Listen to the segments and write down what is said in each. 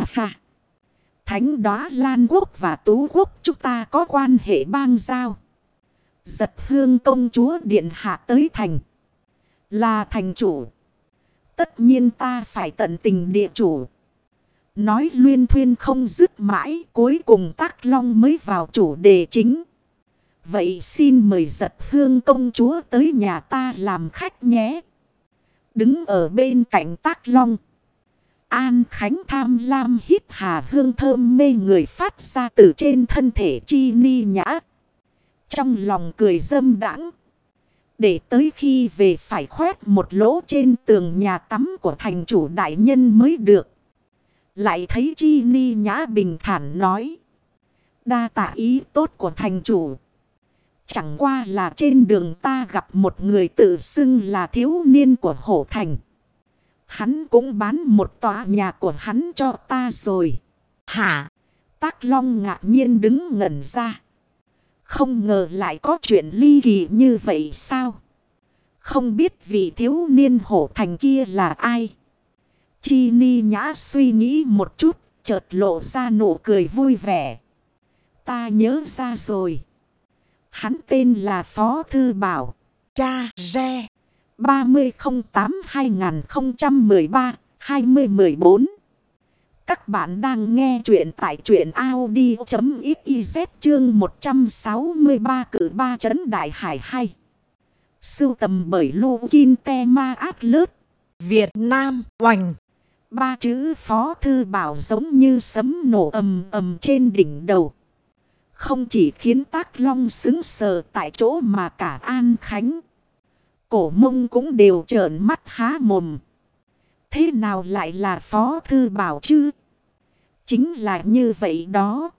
Ha ha. Thánh đóa Lan Quốc và Tú Quốc, chúng ta có quan hệ bang giao. Giật hương công chúa điện hạ tới thành. Là thành chủ. Tất nhiên ta phải tận tình địa chủ. Nói luyên thuyên không dứt mãi, cuối cùng tác long mới vào chủ đề chính. Vậy xin mời giật hương công chúa tới nhà ta làm khách nhé. Đứng ở bên cạnh tác long. An Khánh tham lam hít hà hương thơm mê người phát ra từ trên thân thể chi ni nhã. Trong lòng cười dâm đãng Để tới khi về phải khoét một lỗ trên tường nhà tắm của thành chủ đại nhân mới được. Lại thấy chi ni nhã bình thản nói. Đa tạ ý tốt của thành chủ. Chẳng qua là trên đường ta gặp một người tự xưng là thiếu niên của hổ thành. Hắn cũng bán một tòa nhà của hắn cho ta rồi. Hả? Tác Long ngạc nhiên đứng ngẩn ra. Không ngờ lại có chuyện ly kỳ như vậy sao? Không biết vị thiếu niên hổ thành kia là ai? Chi ni nhã suy nghĩ một chút, chợt lộ ra nụ cười vui vẻ. Ta nhớ ra rồi. Hắn tên là Phó Thư Bảo. Cha Re 3008-2013-2014 Các bạn đang nghe chuyện tại chuyện Audi.xyz chương 163 cử 3 trấn đại hải 2 Sưu tầm bởi Lô Kinh Te Ma Át Lớt. Việt Nam, Oành. Ba chữ Phó Thư Bảo giống như sấm nổ ầm ầm trên đỉnh đầu. Không chỉ khiến tác long xứng sờ tại chỗ mà cả An Khánh. Cổ mông cũng đều trợn mắt há mồm. Thế nào lại là Phó Thư Bảo chứ? Chính là như vậy đó.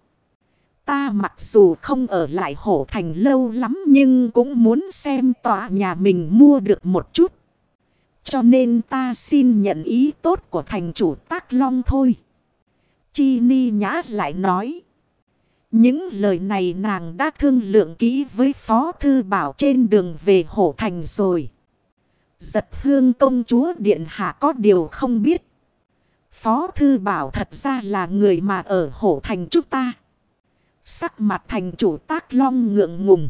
Ta mặc dù không ở lại hổ thành lâu lắm nhưng cũng muốn xem tòa nhà mình mua được một chút. Cho nên ta xin nhận ý tốt của thành chủ tác long thôi. Chi ni nhã lại nói. Những lời này nàng đã thương lượng kỹ với Phó Thư Bảo trên đường về Hổ Thành rồi. Giật hương công chúa Điện Hạ có điều không biết. Phó Thư Bảo thật ra là người mà ở Hổ Thành chúng ta. Sắc mặt thành chủ tác long ngượng ngùng.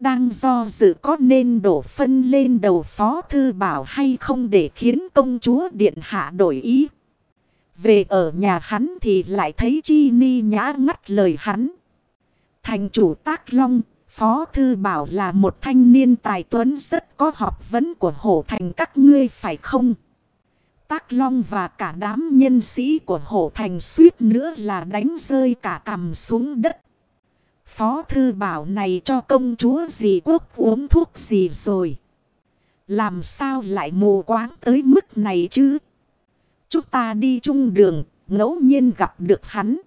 Đang do dự có nên đổ phân lên đầu Phó Thư Bảo hay không để khiến công chúa Điện Hạ đổi ý. Về ở nhà hắn thì lại thấy Chi Ni nhã ngắt lời hắn. Thành chủ tác long, Phó Thư Bảo là một thanh niên tài tuấn rất có học vấn của hổ thành các ngươi phải không? Tác long và cả đám nhân sĩ của hổ thành suýt nữa là đánh rơi cả cầm xuống đất. Phó Thư Bảo này cho công chúa gì quốc uống thuốc gì rồi? Làm sao lại mù quáng tới mức này chứ? Chúng ta đi chung đường, ngẫu nhiên gặp được hắn.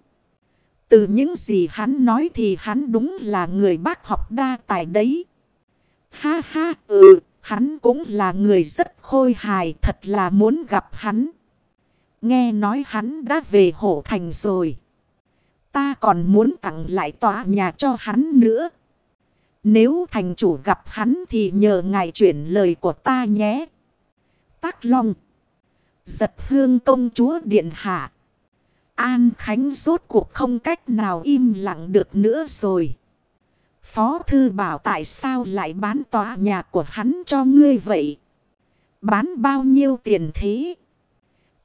Từ những gì hắn nói thì hắn đúng là người bác học đa tài đấy. Ha ha, ừ, hắn cũng là người rất khôi hài, thật là muốn gặp hắn. Nghe nói hắn đã về hổ thành rồi. Ta còn muốn tặng lại tòa nhà cho hắn nữa. Nếu thành chủ gặp hắn thì nhờ ngài chuyển lời của ta nhé. Tác Long Giật hương công chúa điện hạ. An Khánh rốt cuộc không cách nào im lặng được nữa rồi. Phó thư bảo tại sao lại bán tòa nhà của hắn cho ngươi vậy? Bán bao nhiêu tiền thế?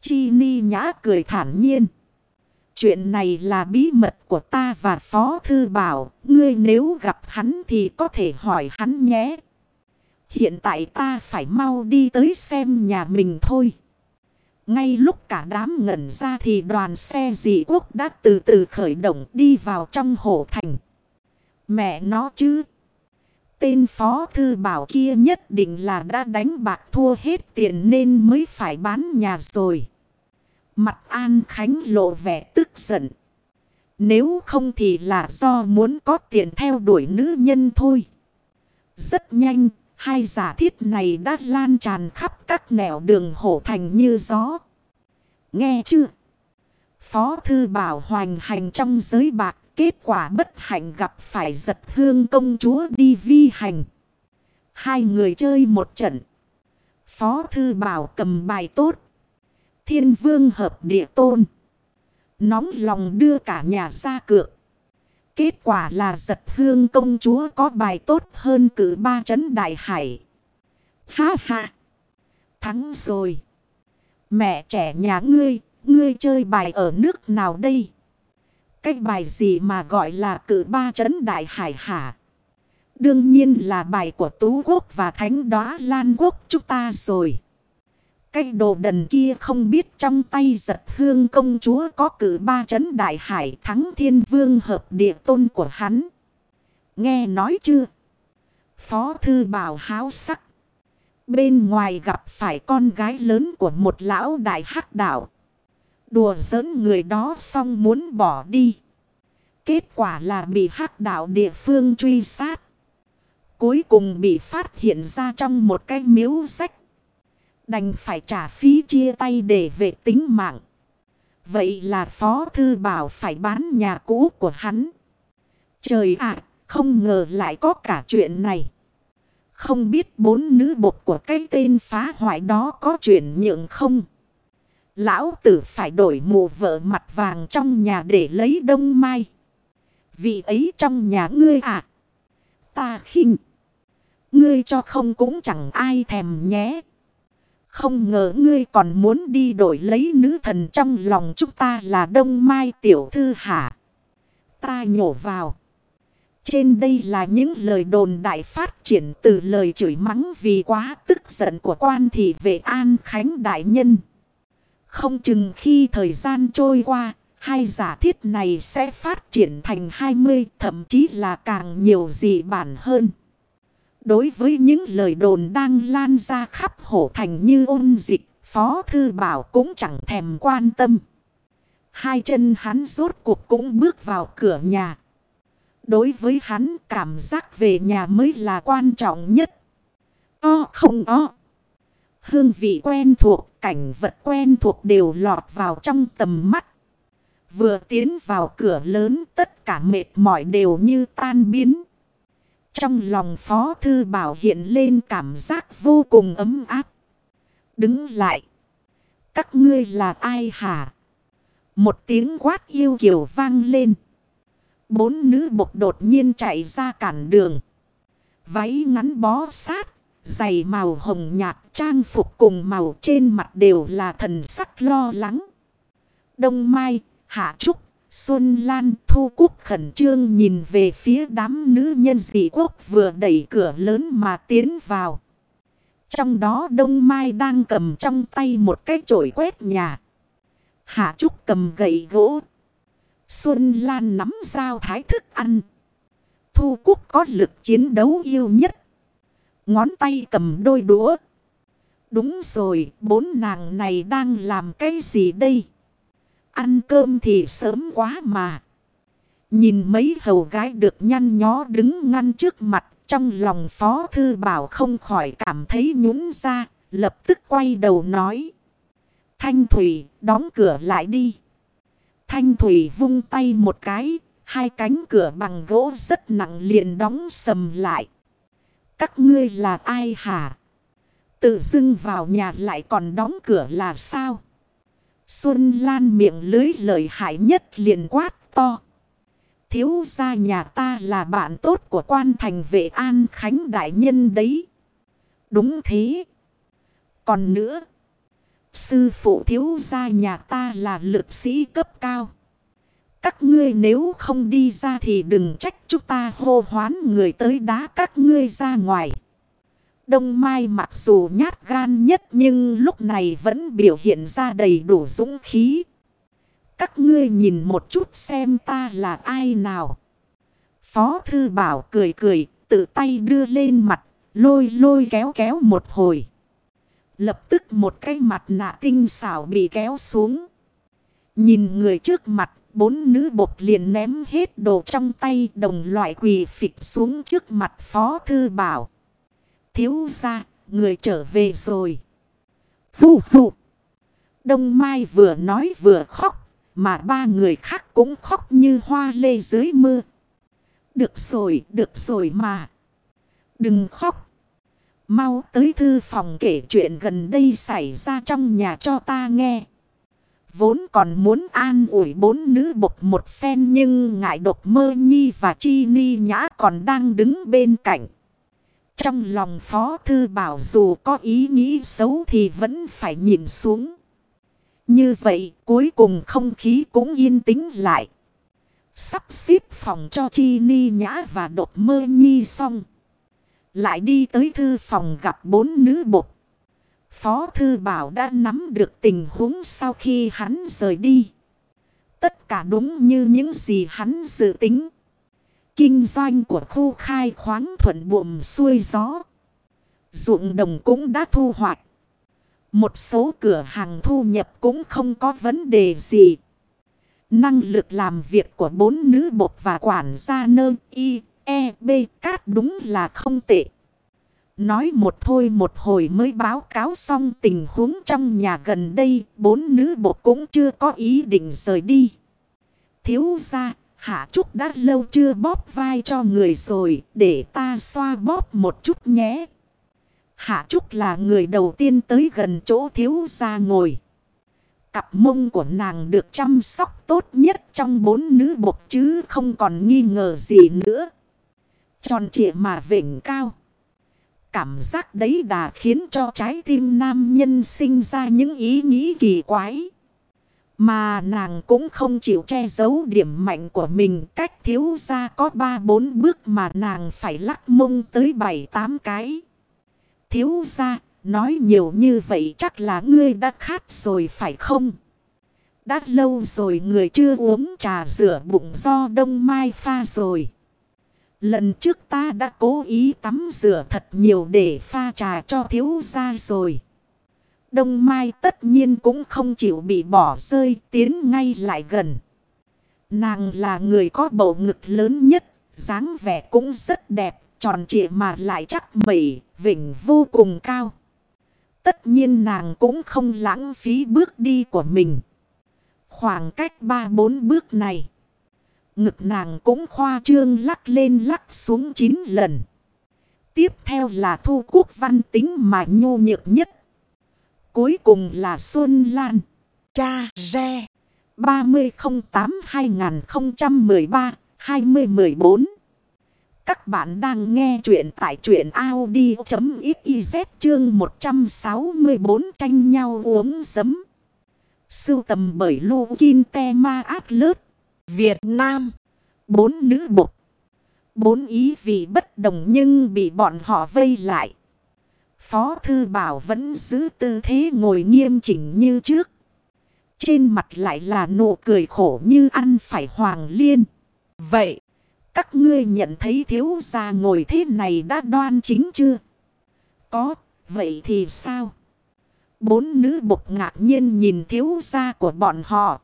Chi ni nhã cười thản nhiên. Chuyện này là bí mật của ta và Phó Thư Bảo. Ngươi nếu gặp hắn thì có thể hỏi hắn nhé. Hiện tại ta phải mau đi tới xem nhà mình thôi. Ngay lúc cả đám ngẩn ra thì đoàn xe dị quốc đã từ từ khởi động đi vào trong hồ thành. Mẹ nó chứ. Tên phó thư bảo kia nhất định là đã đánh bạc thua hết tiền nên mới phải bán nhà rồi. Mặt An Khánh lộ vẻ tức giận. Nếu không thì là do muốn có tiền theo đuổi nữ nhân thôi. Rất nhanh, Hai giả thiết này đã lan tràn khắp các nẻo đường hổ thành như gió. Nghe chưa? Phó thư bảo hoành hành trong giới bạc. Kết quả bất hạnh gặp phải giật hương công chúa đi vi hành. Hai người chơi một trận. Phó thư bảo cầm bài tốt. Thiên vương hợp địa tôn. Nóng lòng đưa cả nhà ra cược. Kết quả là giật hương công chúa có bài tốt hơn cử ba chấn đại hải. Ha ha! Thắng rồi! Mẹ trẻ nhà ngươi, ngươi chơi bài ở nước nào đây? Cái bài gì mà gọi là cử ba chấn đại hải hả? Đương nhiên là bài của Tú Quốc và Thánh Đóa Lan Quốc chúng ta rồi. Cái đồ đần kia không biết trong tay giật hương công chúa có cử ba chấn đại hải thắng thiên vương hợp địa tôn của hắn. Nghe nói chưa? Phó thư bảo háo sắc. Bên ngoài gặp phải con gái lớn của một lão đại hắc đạo. Đùa giỡn người đó xong muốn bỏ đi. Kết quả là bị hắc đạo địa phương truy sát. Cuối cùng bị phát hiện ra trong một cái miếu sách. Đành phải trả phí chia tay để vệ tính mạng. Vậy là Phó Thư Bảo phải bán nhà cũ của hắn. Trời ạ, không ngờ lại có cả chuyện này. Không biết bốn nữ bột của cái tên phá hoại đó có chuyện nhượng không? Lão tử phải đổi mù vợ mặt vàng trong nhà để lấy đông mai. Vị ấy trong nhà ngươi à? Ta khinh. Ngươi cho không cũng chẳng ai thèm nhé. Không ngờ ngươi còn muốn đi đổi lấy nữ thần trong lòng chúng ta là đông mai tiểu thư hả? Ta nhổ vào. Trên đây là những lời đồn đại phát triển từ lời chửi mắng vì quá tức giận của quan thị vệ an khánh đại nhân. Không chừng khi thời gian trôi qua, hai giả thiết này sẽ phát triển thành 20 thậm chí là càng nhiều dị bản hơn. Đối với những lời đồn đang lan ra khắp hổ thành như ôn dịch, Phó Thư Bảo cũng chẳng thèm quan tâm. Hai chân hắn rốt cuộc cũng bước vào cửa nhà. Đối với hắn cảm giác về nhà mới là quan trọng nhất. O không o. Hương vị quen thuộc, cảnh vật quen thuộc đều lọt vào trong tầm mắt. Vừa tiến vào cửa lớn tất cả mệt mỏi đều như tan biến. Trong lòng Phó Thư Bảo hiện lên cảm giác vô cùng ấm áp. Đứng lại. Các ngươi là ai hả? Một tiếng quát yêu kiều vang lên. Bốn nữ bộc đột nhiên chạy ra cản đường. Váy ngắn bó sát. Giày màu hồng nhạt trang phục cùng màu trên mặt đều là thần sắc lo lắng. Đông Mai, Hạ Trúc, Xuân Lan Thu Cúc khẩn trương nhìn về phía đám nữ nhân dị quốc vừa đẩy cửa lớn mà tiến vào. Trong đó Đông Mai đang cầm trong tay một cái chổi quét nhà. Hạ Trúc cầm gậy gỗ. Xuân Lan nắm dao thái thức ăn. Thu Cúc có lực chiến đấu yêu nhất. Ngón tay cầm đôi đũa. Đúng rồi, bốn nàng này đang làm cái gì đây? Ăn cơm thì sớm quá mà. Nhìn mấy hầu gái được nhăn nhó đứng ngăn trước mặt. Trong lòng Phó Thư Bảo không khỏi cảm thấy nhún ra. Lập tức quay đầu nói. Thanh Thủy, đóng cửa lại đi. Thanh Thủy vung tay một cái. Hai cánh cửa bằng gỗ rất nặng liền đóng sầm lại. Các ngươi là ai hả? Tự dưng vào nhà lại còn đóng cửa là sao? Xuân Lan miệng lưới lợi hại nhất liền quát to. Thiếu gia nhà ta là bạn tốt của quan thành vệ an khánh đại nhân đấy. Đúng thế. Còn nữa. Sư phụ thiếu gia nhà ta là lực sĩ cấp cao. Các ngươi nếu không đi ra thì đừng trách chúng ta hô hoán người tới đá các ngươi ra ngoài. Đông Mai mặc dù nhát gan nhất nhưng lúc này vẫn biểu hiện ra đầy đủ dũng khí. Các ngươi nhìn một chút xem ta là ai nào. Phó Thư Bảo cười cười, tự tay đưa lên mặt, lôi lôi kéo kéo một hồi. Lập tức một cái mặt nạ tinh xảo bị kéo xuống. Nhìn người trước mặt, bốn nữ bột liền ném hết đồ trong tay đồng loại quỳ phịch xuống trước mặt Phó Thư Bảo thiếu ra, người trở về rồi. Phu phu. Đông Mai vừa nói vừa khóc, mà ba người khác cũng khóc như hoa lê dưới mưa. Được rồi, được rồi mà. Đừng khóc. Mau tới thư phòng kể chuyện gần đây xảy ra trong nhà cho ta nghe. Vốn còn muốn an ủi bốn nữ bộc một phen nhưng ngại độc mơ nhi và chi ni nhã còn đang đứng bên cạnh. Trong lòng Phó Thư Bảo dù có ý nghĩ xấu thì vẫn phải nhìn xuống. Như vậy, cuối cùng không khí cũng yên tĩnh lại. Sắp xếp phòng cho Chi Ni Nhã và Đột Mơ Nhi xong. Lại đi tới thư phòng gặp bốn nữ bột. Phó Thư Bảo đã nắm được tình huống sau khi hắn rời đi. Tất cả đúng như những gì hắn dự tính. Kinh doanh của khu khai khoáng thuận buồm xuôi gió. ruộng đồng cũng đã thu hoạch. Một số cửa hàng thu nhập cũng không có vấn đề gì. Năng lực làm việc của bốn nữ bột và quản gia nơ y, e, b cát đúng là không tệ. Nói một thôi một hồi mới báo cáo xong tình huống trong nhà gần đây, bốn nữ bột cũng chưa có ý định rời đi. Thiếu ra, Hạ Trúc đã lâu chưa bóp vai cho người rồi, để ta xoa bóp một chút nhé. Hạ Trúc là người đầu tiên tới gần chỗ thiếu gia ngồi. Cặp mông của nàng được chăm sóc tốt nhất trong bốn nữ bột chứ không còn nghi ngờ gì nữa. Tròn trịa mà vỉnh cao. Cảm giác đấy đã khiến cho trái tim nam nhân sinh ra những ý nghĩ kỳ quái. Mà nàng cũng không chịu che giấu điểm mạnh của mình. Cách thiếu ra có 3-4 bước mà nàng phải lắc mông tới 7-8 cái. Thiếu ra, nói nhiều như vậy chắc là ngươi đã khát rồi phải không? Đã lâu rồi người chưa uống trà rửa bụng do đông mai pha rồi. Lần trước ta đã cố ý tắm rửa thật nhiều để pha trà cho thiếu gia rồi. Đông Mai tất nhiên cũng không chịu bị bỏ rơi tiến ngay lại gần. Nàng là người có bầu ngực lớn nhất, dáng vẻ cũng rất đẹp, tròn trịa mà lại chắc mẩy, vỉnh vô cùng cao. Tất nhiên nàng cũng không lãng phí bước đi của mình. Khoảng cách ba bốn bước này. Ngực nàng cũng khoa trương lắc lên lắc xuống chín lần. Tiếp theo là thu quốc văn tính mà nhô nhược nhất. Cuối cùng là Xuân Lan. Cha Re. 3008-2013-2014 Các bạn đang nghe chuyện tại truyện Audi.xyz chương 164 tranh nhau uống giấm. Sưu tầm bởi Lô Kinh Te Ma Át Lớt. Việt Nam. Bốn nữ bột. Bốn ý vị bất đồng nhưng bị bọn họ vây lại. Phó Thư Bảo vẫn giữ tư thế ngồi nghiêm chỉnh như trước. Trên mặt lại là nụ cười khổ như ăn phải hoàng liên. Vậy, các ngươi nhận thấy thiếu gia ngồi thế này đã đoan chính chưa? Có, vậy thì sao? Bốn nữ bục ngạc nhiên nhìn thiếu gia của bọn họ.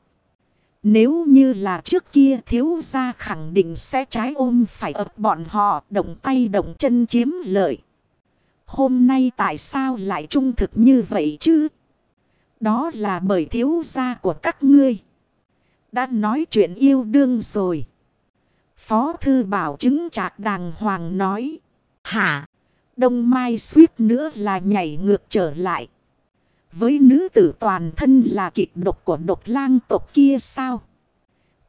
Nếu như là trước kia thiếu gia khẳng định sẽ trái ôm phải ập bọn họ động tay động chân chiếm lợi. Hôm nay tại sao lại trung thực như vậy chứ? Đó là bởi thiếu gia của các ngươi. Đã nói chuyện yêu đương rồi. Phó thư bảo chứng trạc đàng hoàng nói. Hả? Đông Mai suýt nữa là nhảy ngược trở lại. Với nữ tử toàn thân là kịch độc của độc lang tộc kia sao?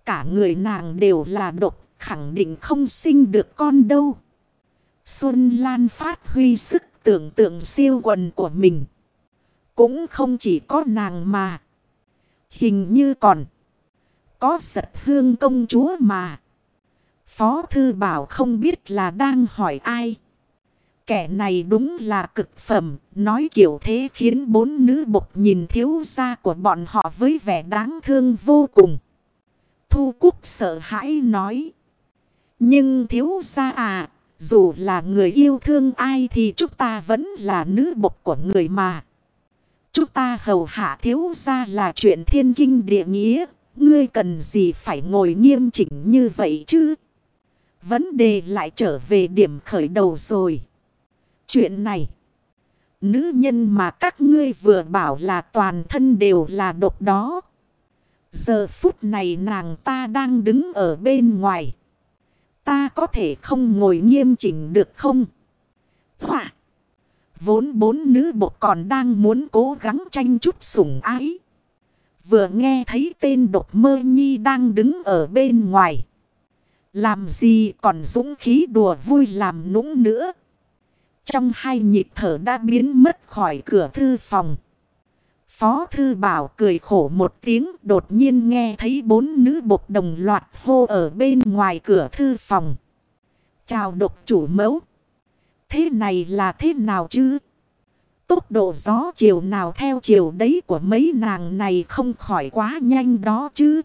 Cả người nàng đều là độc, khẳng định không sinh được con đâu. Xuân Lan phát huy sức tưởng tượng siêu quần của mình. Cũng không chỉ có nàng mà. Hình như còn. Có giật hương công chúa mà. Phó thư bảo không biết là đang hỏi ai. Kẻ này đúng là cực phẩm. Nói kiểu thế khiến bốn nữ bục nhìn thiếu gia của bọn họ với vẻ đáng thương vô cùng. Thu Cúc sợ hãi nói. Nhưng thiếu gia à. Dù là người yêu thương ai thì chúng ta vẫn là nữ bộc của người mà. Chúng ta hầu hạ thiếu gia là chuyện thiên kinh địa nghĩa. Ngươi cần gì phải ngồi nghiêm chỉnh như vậy chứ? Vấn đề lại trở về điểm khởi đầu rồi. Chuyện này. Nữ nhân mà các ngươi vừa bảo là toàn thân đều là độc đó. Giờ phút này nàng ta đang đứng ở bên ngoài. Ta có thể không ngồi nghiêm chỉnh được không? Hỏa! Vốn bốn nữ bộ còn đang muốn cố gắng tranh chút sủng ái. Vừa nghe thấy tên độc mơ nhi đang đứng ở bên ngoài. Làm gì còn dũng khí đùa vui làm nũng nữa. Trong hai nhịp thở đã biến mất khỏi cửa thư phòng. Phó thư bảo cười khổ một tiếng đột nhiên nghe thấy bốn nữ bộc đồng loạt hô ở bên ngoài cửa thư phòng. Chào độc chủ mẫu. Thế này là thế nào chứ? Tốc độ gió chiều nào theo chiều đấy của mấy nàng này không khỏi quá nhanh đó chứ.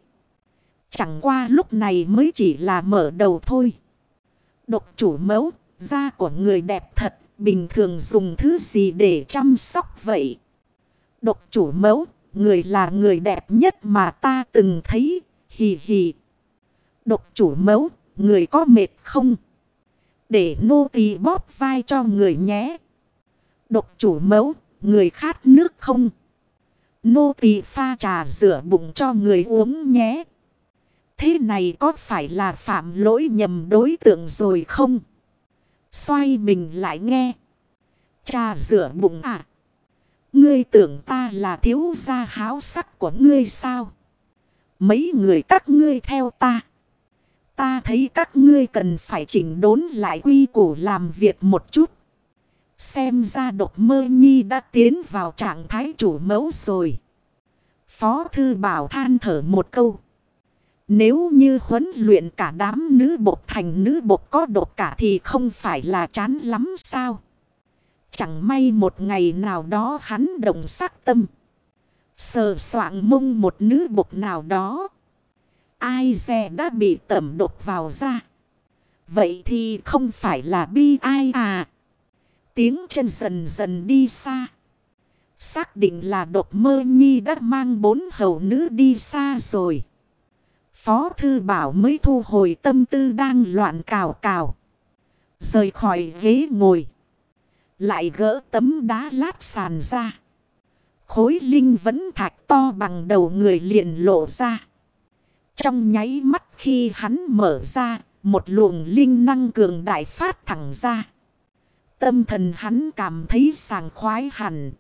Chẳng qua lúc này mới chỉ là mở đầu thôi. Độc chủ mẫu, da của người đẹp thật, bình thường dùng thứ gì để chăm sóc vậy? Độc chủ mẫu, người là người đẹp nhất mà ta từng thấy, hì hì. Độc chủ mẫu, người có mệt không? Để nô tỳ bóp vai cho người nhé. Độc chủ mẫu, người khát nước không? Nô tỳ pha trà rửa bụng cho người uống nhé. Thế này có phải là phạm lỗi nhầm đối tượng rồi không? Xoay mình lại nghe. Trà rửa bụng à? Ngươi tưởng ta là thiếu gia háo sắc của ngươi sao? Mấy người các ngươi theo ta. Ta thấy các ngươi cần phải chỉnh đốn lại quy củ làm việc một chút. Xem ra độc mơ nhi đã tiến vào trạng thái chủ mẫu rồi. Phó thư bảo than thở một câu. Nếu như huấn luyện cả đám nữ bột thành nữ bột có độc cả thì không phải là chán lắm sao? Chẳng may một ngày nào đó hắn đồng sắc tâm. Sờ soạn mông một nữ bục nào đó. Ai dè đã bị tẩm đột vào ra. Vậy thì không phải là bi ai à. Tiếng chân dần dần đi xa. Xác định là độc mơ nhi đã mang bốn hầu nữ đi xa rồi. Phó thư bảo mới thu hồi tâm tư đang loạn cào cào. Rời khỏi ghế ngồi. Lại gỡ tấm đá lát sàn ra. Khối linh vẫn thạch to bằng đầu người liền lộ ra. Trong nháy mắt khi hắn mở ra, một luồng linh năng cường đại phát thẳng ra. Tâm thần hắn cảm thấy sàng khoái hẳn.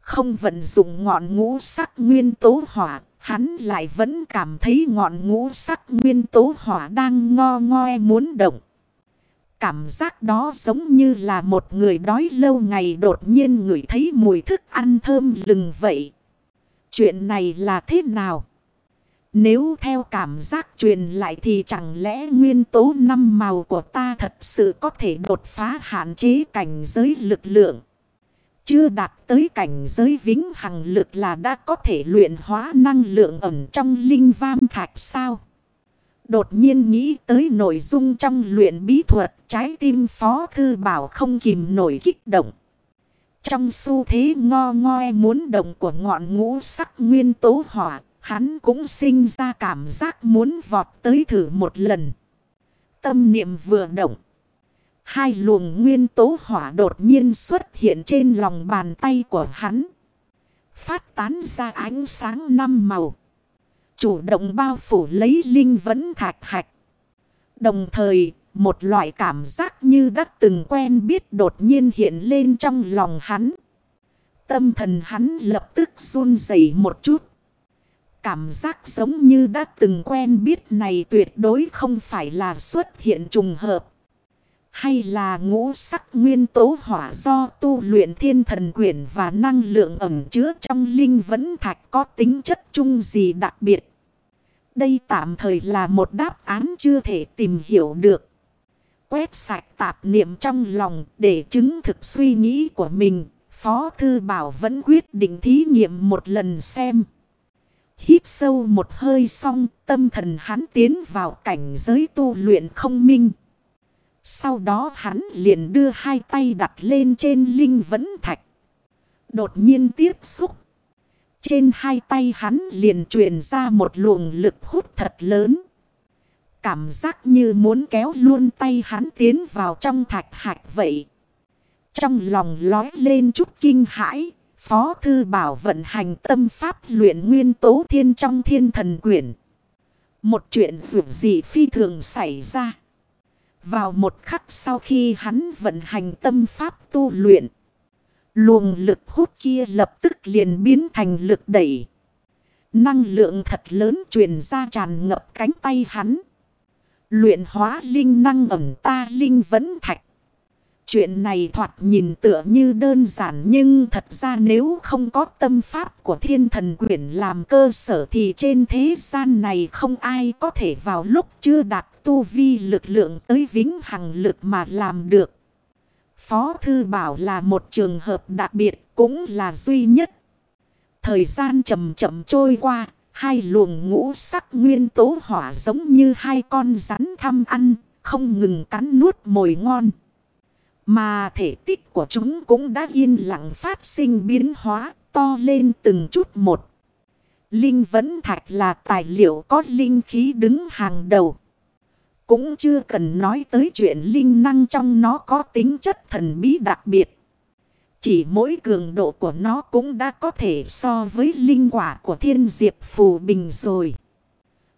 Không vận dụng ngọn ngũ sắc nguyên tố hỏa, hắn lại vẫn cảm thấy ngọn ngũ sắc nguyên tố hỏa đang ngo ngoe muốn động. Cảm giác đó giống như là một người đói lâu ngày đột nhiên ngửi thấy mùi thức ăn thơm lừng vậy. Chuyện này là thế nào? Nếu theo cảm giác truyền lại thì chẳng lẽ nguyên tố năm màu của ta thật sự có thể đột phá hạn chế cảnh giới lực lượng. Chưa đạt tới cảnh giới vĩnh hằng lực là đã có thể luyện hóa năng lượng ẩm trong linh vam thạch sao? Đột nhiên nghĩ tới nội dung trong luyện bí thuật trái tim phó thư bảo không kìm nổi kích động. Trong xu thế ngo ngoe muốn động của ngọn ngũ sắc nguyên tố hỏa, hắn cũng sinh ra cảm giác muốn vọt tới thử một lần. Tâm niệm vừa động. Hai luồng nguyên tố hỏa đột nhiên xuất hiện trên lòng bàn tay của hắn. Phát tán ra ánh sáng năm màu. Chủ động bao phủ lấy linh vẫn thạch hạch. Đồng thời, một loại cảm giác như đã từng quen biết đột nhiên hiện lên trong lòng hắn. Tâm thần hắn lập tức run rẩy một chút. Cảm giác giống như đã từng quen biết này tuyệt đối không phải là xuất hiện trùng hợp. Hay là ngũ sắc nguyên tố hỏa do tu luyện thiên thần quyển và năng lượng ẩm chứa trong linh vẫn thạch có tính chất chung gì đặc biệt. Đây tạm thời là một đáp án chưa thể tìm hiểu được. Quét sạch tạp niệm trong lòng để chứng thực suy nghĩ của mình. Phó Thư Bảo vẫn quyết định thí nghiệm một lần xem. Hít sâu một hơi xong, tâm thần hắn tiến vào cảnh giới tu luyện không minh. Sau đó hắn liền đưa hai tay đặt lên trên linh vấn thạch. Đột nhiên tiếp xúc. Trên hai tay hắn liền truyền ra một luồng lực hút thật lớn. Cảm giác như muốn kéo luôn tay hắn tiến vào trong thạch hạch vậy. Trong lòng lói lên chút kinh hãi. Phó Thư Bảo vận hành tâm pháp luyện nguyên tố thiên trong thiên thần quyển. Một chuyện dù gì phi thường xảy ra. Vào một khắc sau khi hắn vận hành tâm pháp tu luyện. Luồng lực hút kia lập tức liền biến thành lực đẩy. Năng lượng thật lớn truyền ra tràn ngập cánh tay hắn. Luyện hóa linh năng ẩm ta linh vẫn thạch. Chuyện này thoạt nhìn tựa như đơn giản nhưng thật ra nếu không có tâm pháp của thiên thần quyển làm cơ sở thì trên thế gian này không ai có thể vào lúc chưa đạt tu vi lực lượng tới vĩnh hằng lực mà làm được. Phó Thư Bảo là một trường hợp đặc biệt cũng là duy nhất. Thời gian chậm chậm trôi qua, hai luồng ngũ sắc nguyên tố hỏa giống như hai con rắn thăm ăn, không ngừng cắn nuốt mồi ngon. Mà thể tích của chúng cũng đã yên lặng phát sinh biến hóa to lên từng chút một. Linh vẫn thạch là tài liệu có linh khí đứng hàng đầu. Cũng chưa cần nói tới chuyện linh năng trong nó có tính chất thần bí đặc biệt. Chỉ mỗi cường độ của nó cũng đã có thể so với linh quả của thiên diệp phù bình rồi.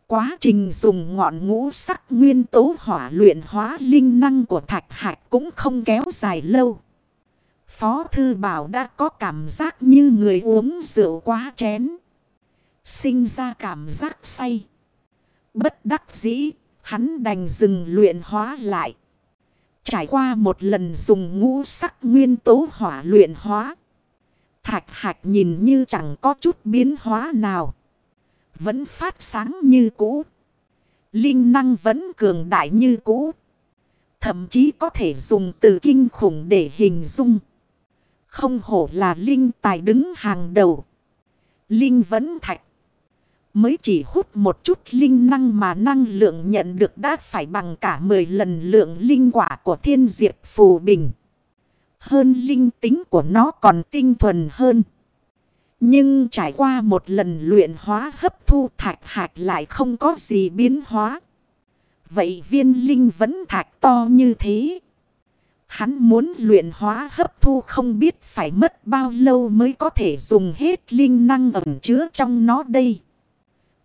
Quá trình dùng ngọn ngũ sắc nguyên tố hỏa luyện hóa linh năng của thạch hạch cũng không kéo dài lâu. Phó Thư Bảo đã có cảm giác như người uống rượu quá chén. Sinh ra cảm giác say. Bất đắc dĩ, hắn đành dừng luyện hóa lại. Trải qua một lần dùng ngũ sắc nguyên tố hỏa luyện hóa. Thạch hạch nhìn như chẳng có chút biến hóa nào vẫn phát sáng như cũ. Linh năng vẫn cường đại như cũ. Thậm chí có thể dùng từ kinh khủng để hình dung. Không hổ là linh tài đứng hàng đầu. Linh vẫn thạch. Mới chỉ hút một chút linh năng mà năng lượng nhận được đã phải bằng cả 10 lần lượng linh quả của thiên diệp phù bình. Hơn linh tính của nó còn tinh thuần hơn. Nhưng trải qua một lần luyện hóa hấp thu thạch hạt lại không có gì biến hóa. Vậy viên linh vẫn thạch to như thế. Hắn muốn luyện hóa hấp thu không biết phải mất bao lâu mới có thể dùng hết linh năng ẩm chứa trong nó đây.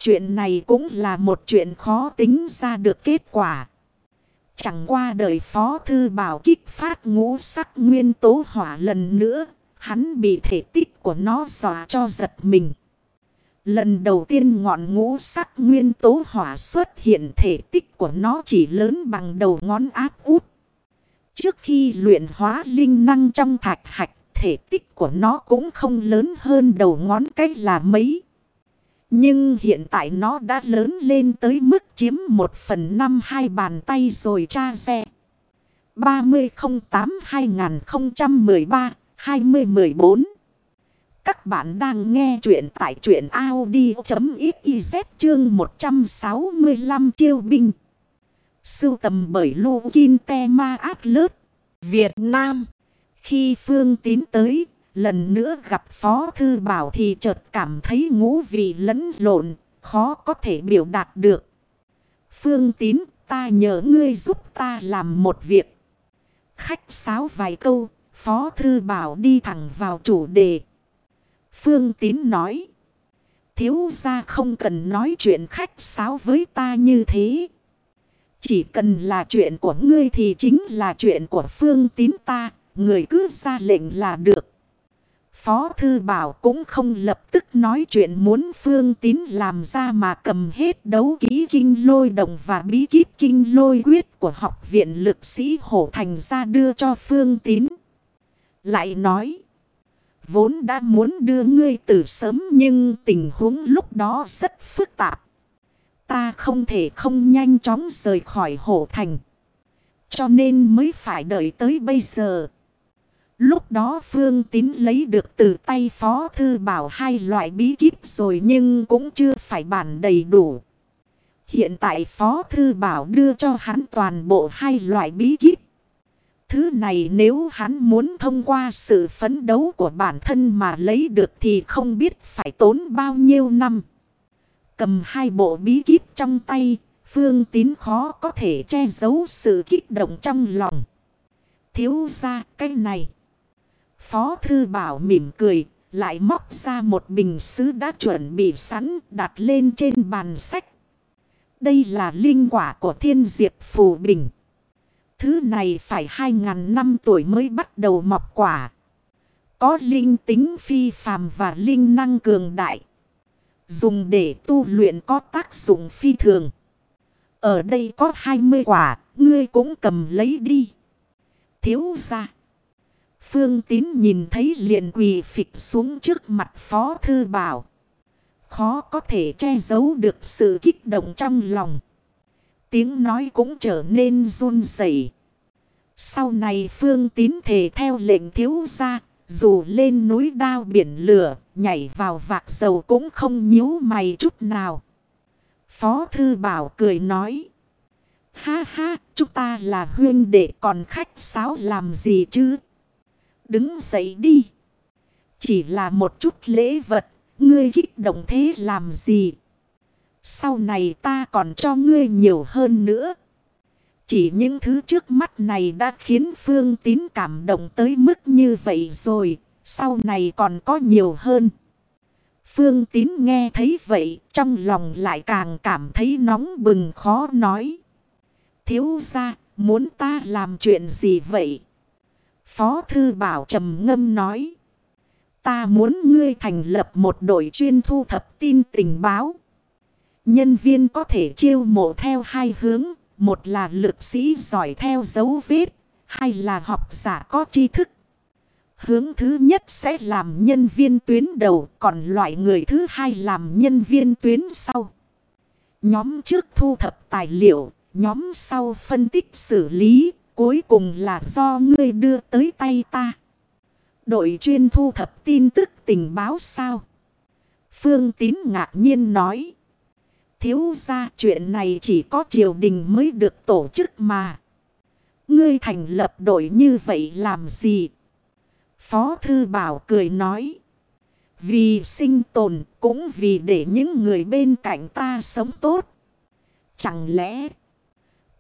Chuyện này cũng là một chuyện khó tính ra được kết quả. Chẳng qua đời Phó Thư Bảo kích phát ngũ sắc nguyên tố hỏa lần nữa. Hắn bị thể tích của nó dọa cho giật mình. Lần đầu tiên ngọn ngũ sắc nguyên tố hỏa xuất hiện thể tích của nó chỉ lớn bằng đầu ngón áp út. Trước khi luyện hóa linh năng trong thạch hạch, thể tích của nó cũng không lớn hơn đầu ngón cách là mấy. Nhưng hiện tại nó đã lớn lên tới mức chiếm một phần năm hai bàn tay rồi cha xe. 3008-2013 2014 Các bạn đang nghe chuyện tại truyện Audi.xyz chương 165 chiêu binh. Sưu tầm bởi Lô Kinh Te Ma Át Việt Nam. Khi Phương Tín tới, lần nữa gặp Phó Thư Bảo thì chợt cảm thấy ngũ vị lẫn lộn, khó có thể biểu đạt được. Phương Tín, ta nhờ ngươi giúp ta làm một việc. Khách sáo vài câu, Phó Thư Bảo đi thẳng vào chủ đề. Phương Tín nói. Thiếu ra không cần nói chuyện khách sáo với ta như thế. Chỉ cần là chuyện của ngươi thì chính là chuyện của Phương Tín ta. Người cứ ra lệnh là được. Phó Thư Bảo cũng không lập tức nói chuyện muốn Phương Tín làm ra mà cầm hết đấu ký kinh lôi đồng và bí kíp kinh lôi quyết của học viện lực sĩ Hổ Thành ra đưa cho Phương Tín. Lại nói. Vốn đã muốn đưa ngươi từ sớm nhưng tình huống lúc đó rất phức tạp. Ta không thể không nhanh chóng rời khỏi hổ thành. Cho nên mới phải đợi tới bây giờ. Lúc đó Phương Tín lấy được từ tay Phó Thư Bảo hai loại bí kíp rồi nhưng cũng chưa phải bản đầy đủ. Hiện tại Phó Thư Bảo đưa cho hắn toàn bộ hai loại bí kíp. Thứ này nếu hắn muốn thông qua sự phấn đấu của bản thân mà lấy được thì không biết phải tốn bao nhiêu năm. Cầm hai bộ bí kíp trong tay, phương tín khó có thể che giấu sự kích động trong lòng. Thiếu ra cái này. Phó thư bảo mỉm cười, lại móc ra một bình sứ đã chuẩn bị sẵn đặt lên trên bàn sách. Đây là linh quả của thiên diệp phù bình. Thứ này phải 2.000 năm tuổi mới bắt đầu mọc quả. Có linh tính phi phàm và linh năng cường đại. Dùng để tu luyện có tác dụng phi thường. Ở đây có 20 quả, ngươi cũng cầm lấy đi. Thiếu ra. Phương tín nhìn thấy liền quỳ phịch xuống trước mặt phó thư bảo. Khó có thể che giấu được sự kích động trong lòng. Tiếng nói cũng trở nên run rẩy. Sau này phương tín thể theo lệnh thiếu ra. Dù lên núi đao biển lửa, nhảy vào vạc dầu cũng không nhíu mày chút nào. Phó thư bảo cười nói. Ha ha, chúng ta là huyên đệ còn khách sáo làm gì chứ? Đứng dậy đi. Chỉ là một chút lễ vật, ngươi kích động thế làm gì? Sau này ta còn cho ngươi nhiều hơn nữa. Chỉ những thứ trước mắt này đã khiến Phương Tín cảm động tới mức như vậy rồi, sau này còn có nhiều hơn. Phương Tín nghe thấy vậy, trong lòng lại càng cảm thấy nóng bừng khó nói. Thiếu ra, muốn ta làm chuyện gì vậy? Phó Thư Bảo trầm ngâm nói. Ta muốn ngươi thành lập một đội chuyên thu thập tin tình báo. Nhân viên có thể chiêu mộ theo hai hướng. Một là lực sĩ giỏi theo dấu vết. Hai là học giả có tri thức. Hướng thứ nhất sẽ làm nhân viên tuyến đầu. Còn loại người thứ hai làm nhân viên tuyến sau. Nhóm trước thu thập tài liệu. Nhóm sau phân tích xử lý. Cuối cùng là do ngươi đưa tới tay ta. Đội chuyên thu thập tin tức tình báo sao? Phương Tín ngạc nhiên nói. Thiếu ra chuyện này chỉ có triều đình mới được tổ chức mà. Ngươi thành lập đội như vậy làm gì? Phó Thư Bảo cười nói. Vì sinh tồn cũng vì để những người bên cạnh ta sống tốt. Chẳng lẽ...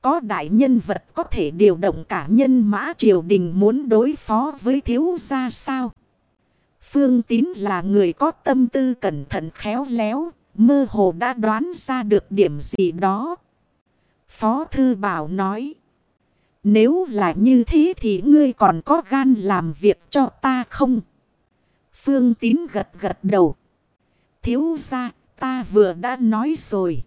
Có đại nhân vật có thể điều động cả nhân mã triều đình muốn đối phó với thiếu gia sao? Phương Tín là người có tâm tư cẩn thận khéo léo, mơ hồ đã đoán ra được điểm gì đó. Phó Thư Bảo nói, nếu là như thế thì ngươi còn có gan làm việc cho ta không? Phương Tín gật gật đầu. Thiếu ra, ta vừa đã nói rồi.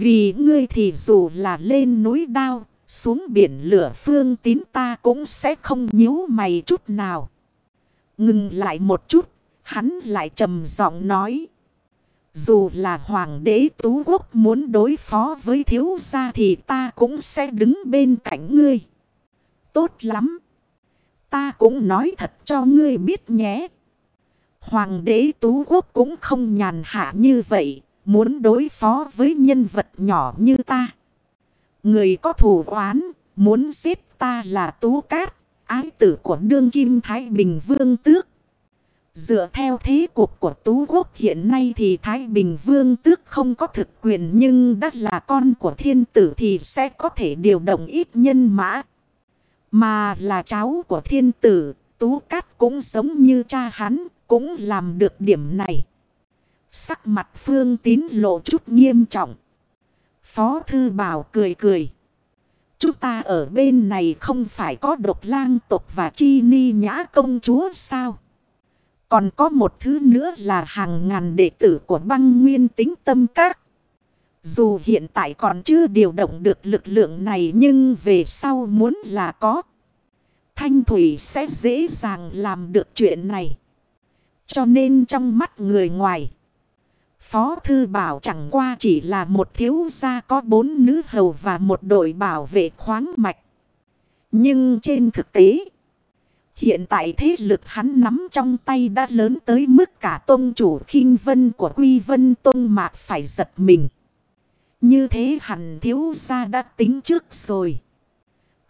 Vì ngươi thì dù là lên núi đao, xuống biển lửa phương tín ta cũng sẽ không nhíu mày chút nào. Ngừng lại một chút, hắn lại trầm giọng nói. Dù là hoàng đế tú quốc muốn đối phó với thiếu gia thì ta cũng sẽ đứng bên cạnh ngươi. Tốt lắm. Ta cũng nói thật cho ngươi biết nhé. Hoàng đế tú quốc cũng không nhàn hạ như vậy. Muốn đối phó với nhân vật nhỏ như ta. Người có thù oán. Muốn giết ta là Tú Cát. Ái tử của đương kim Thái Bình Vương Tước. Dựa theo thế cục của Tú Quốc hiện nay thì Thái Bình Vương Tước không có thực quyền nhưng đã là con của thiên tử thì sẽ có thể điều động ít nhân mã. Mà là cháu của thiên tử, Tú Cát cũng giống như cha hắn, cũng làm được điểm này. Sắc mặt phương tín lộ chút nghiêm trọng. Phó thư bảo cười cười. Chúng ta ở bên này không phải có độc lang tộc và chi ni nhã công chúa sao? Còn có một thứ nữa là hàng ngàn đệ tử của băng nguyên tính tâm các. Dù hiện tại còn chưa điều động được lực lượng này nhưng về sau muốn là có. Thanh Thủy sẽ dễ dàng làm được chuyện này. Cho nên trong mắt người ngoài. Phó Thư Bảo chẳng qua chỉ là một thiếu gia có bốn nữ hầu và một đội bảo vệ khoáng mạch. Nhưng trên thực tế, hiện tại thế lực hắn nắm trong tay đã lớn tới mức cả tôn chủ khinh vân của Quy Vân Tôn Mạc phải giật mình. Như thế hẳn thiếu gia đã tính trước rồi.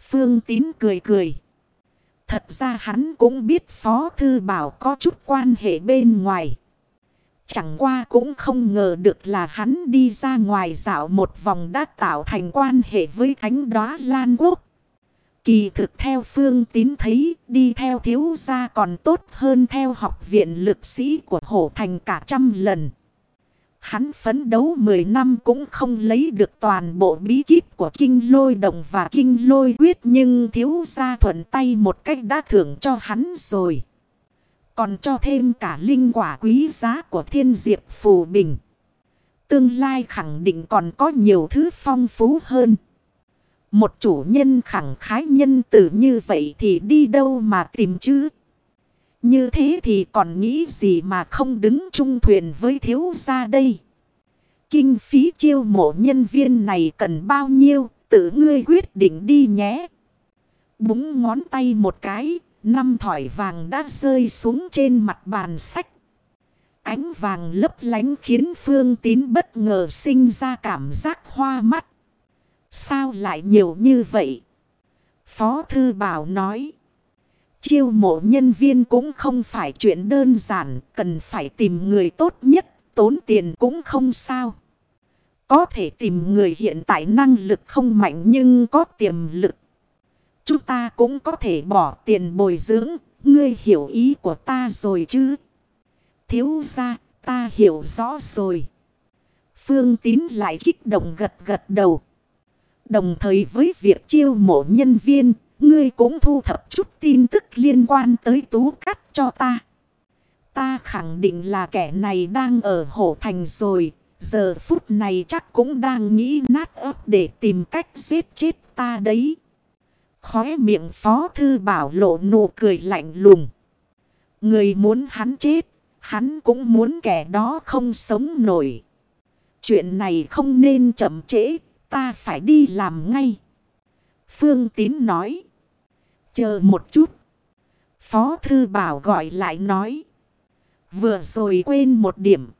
Phương Tín cười cười. Thật ra hắn cũng biết Phó Thư Bảo có chút quan hệ bên ngoài. Chẳng qua cũng không ngờ được là hắn đi ra ngoài dạo một vòng đã tạo thành quan hệ với thánh đoá Lan Quốc. Kỳ thực theo phương tín thấy, đi theo thiếu gia còn tốt hơn theo học viện lực sĩ của hổ thành cả trăm lần. Hắn phấn đấu 10 năm cũng không lấy được toàn bộ bí kíp của kinh lôi đồng và kinh lôi quyết nhưng thiếu gia thuận tay một cách đã thưởng cho hắn rồi. Còn cho thêm cả linh quả quý giá của thiên diệp phù bình. Tương lai khẳng định còn có nhiều thứ phong phú hơn. Một chủ nhân khẳng khái nhân tử như vậy thì đi đâu mà tìm chứ? Như thế thì còn nghĩ gì mà không đứng chung thuyền với thiếu gia đây? Kinh phí chiêu mộ nhân viên này cần bao nhiêu? Tự ngươi quyết định đi nhé. Búng ngón tay một cái, năm thỏi vàng đã rơi xuống trên mặt bàn sách. Ánh vàng lấp lánh khiến Phương Tín bất ngờ sinh ra cảm giác hoa mắt. Sao lại nhiều như vậy? Phó Thư Bảo nói. Chiêu mộ nhân viên cũng không phải chuyện đơn giản, cần phải tìm người tốt nhất, tốn tiền cũng không sao. Có thể tìm người hiện tại năng lực không mạnh nhưng có tiềm lực. Chúng ta cũng có thể bỏ tiền bồi dưỡng, ngươi hiểu ý của ta rồi chứ? Thiếu ra, ta hiểu rõ rồi. Phương Tín lại kích động gật gật đầu. Đồng thời với việc chiêu mộ nhân viên, ngươi cũng thu thập chút tin tức liên quan tới tú cắt cho ta. Ta khẳng định là kẻ này đang ở hổ thành rồi, giờ phút này chắc cũng đang nghĩ nát ấp để tìm cách giết chết ta đấy. Khóe miệng phó thư bảo lộ nụ cười lạnh lùng. Người muốn hắn chết, hắn cũng muốn kẻ đó không sống nổi. Chuyện này không nên chậm trễ, ta phải đi làm ngay. Phương Tín nói. Chờ một chút. Phó Thư Bảo gọi lại nói. Vừa rồi quên một điểm.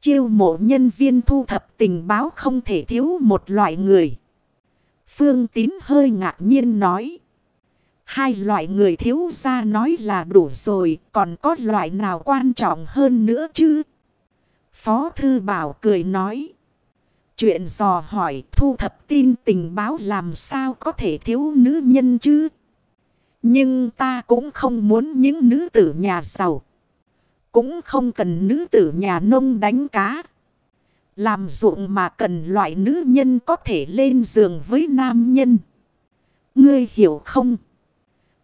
Chiêu mộ nhân viên thu thập tình báo không thể thiếu một loại người. Phương Tín hơi ngạc nhiên nói. Hai loại người thiếu gia nói là đủ rồi, còn có loại nào quan trọng hơn nữa chứ? Phó Thư Bảo cười nói. Chuyện dò hỏi thu thập tin tình báo làm sao có thể thiếu nữ nhân chứ? Nhưng ta cũng không muốn những nữ tử nhà giàu. Cũng không cần nữ tử nhà nông đánh cá. Làm ruộng mà cần loại nữ nhân có thể lên giường với nam nhân. Ngươi hiểu không?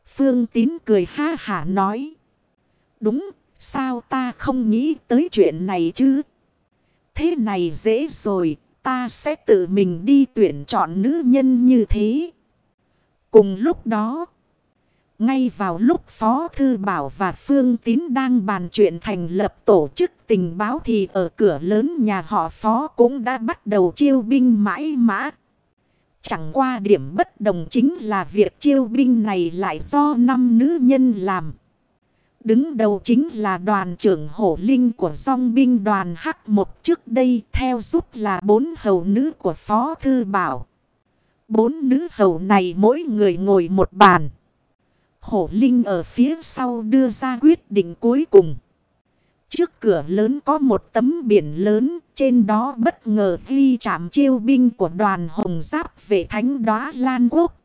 Phương Tín cười ha hả nói. Đúng, sao ta không nghĩ tới chuyện này chứ? Thế này dễ rồi, ta sẽ tự mình đi tuyển chọn nữ nhân như thế. Cùng lúc đó, ngay vào lúc Phó Thư Bảo và Phương Tín đang bàn chuyện thành lập tổ chức tình báo thì ở cửa lớn nhà họ Phó cũng đã bắt đầu chiêu binh mãi mã. Chẳng qua điểm bất đồng chính là việc chiêu binh này lại do năm nữ nhân làm. Đứng đầu chính là đoàn trưởng hổ linh của song binh đoàn Hắc Mộc, trước đây theo giúp là bốn hầu nữ của Phó Thư Bảo. Bốn nữ hầu này mỗi người ngồi một bàn. Hổ Linh ở phía sau đưa ra quyết định cuối cùng. Trước cửa lớn có một tấm biển lớn, trên đó bất ngờ ghi chạm chiêu binh của đoàn hồng giáp về thánh đoá Lan Quốc.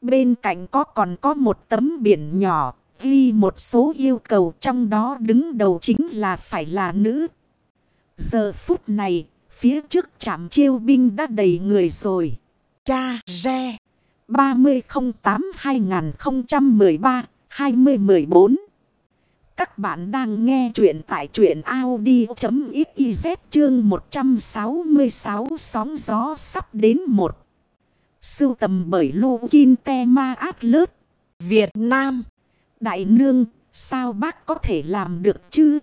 Bên cạnh có còn có một tấm biển nhỏ, ghi một số yêu cầu trong đó đứng đầu chính là phải là nữ. Giờ phút này, phía trước trạm chiêu binh đã đầy người rồi. Cha, re. 3008-2013-2014 Các bạn đang nghe chuyện tại truyện Audi.xyz chương 166 sóng gió sắp đến một. Sưu tầm bởi Lô Kinh Te Ma Át Lớt, Việt Nam. Đại nương, sao bác có thể làm được chứ?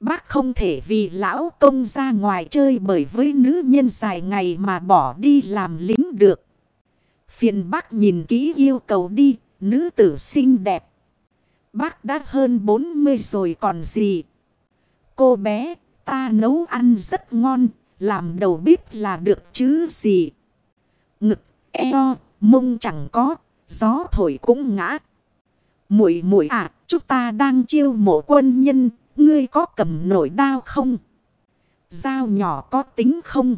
Bác không thể vì lão công ra ngoài chơi bởi với nữ nhân dài ngày mà bỏ đi làm lính được. Phiền bác nhìn kỹ yêu cầu đi, nữ tử xinh đẹp. Bác đã hơn 40 rồi còn gì. Cô bé, ta nấu ăn rất ngon, làm đầu bếp là được chứ gì. Ngực, eo, mông chẳng có, gió thổi cũng ngã. Muội muội à, chúng ta đang chiêu mộ quân nhân, ngươi có cầm nổi đao không? Dao nhỏ có tính không?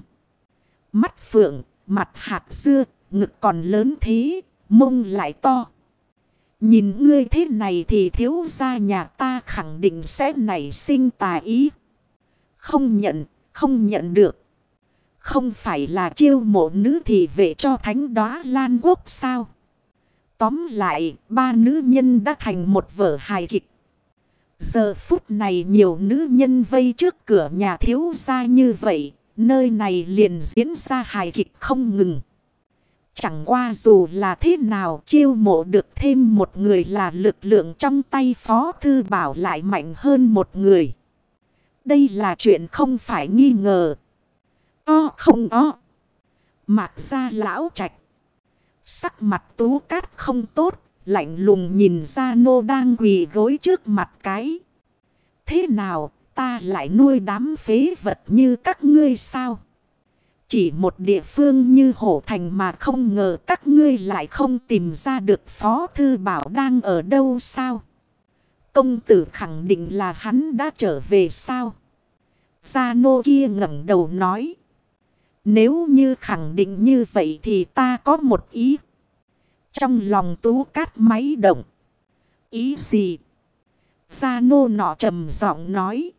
Mắt phượng, mặt hạt dưa, ngực còn lớn thế, mông lại to. Nhìn ngươi thế này thì thiếu gia nhà ta khẳng định sẽ nảy sinh tà ý. Không nhận, không nhận được. Không phải là chiêu mộ nữ thì vệ cho thánh đóa lan quốc sao? Tóm lại, ba nữ nhân đã thành một vở hài kịch. Giờ phút này nhiều nữ nhân vây trước cửa nhà thiếu gia như vậy, nơi này liền diễn ra hài kịch không ngừng. Chẳng qua dù là thế nào, chiêu mộ được thêm một người là lực lượng trong tay Phó Thư Bảo lại mạnh hơn một người. Đây là chuyện không phải nghi ngờ. O không o. Mạc ra lão trạch. Sắc mặt tú cát không tốt. Lạnh lùng nhìn ra nô đang quỳ gối trước mặt cái. Thế nào, ta lại nuôi đám phế vật như các ngươi sao? Chỉ một địa phương như hổ thành mà không ngờ các ngươi lại không tìm ra được phó thư bảo đang ở đâu sao? Công tử khẳng định là hắn đã trở về sao? Gia nô kia ngẩng đầu nói. Nếu như khẳng định như vậy thì ta có một ý. Trong lòng tú cát máy động. Ý gì? Gia nô nọ trầm giọng nói.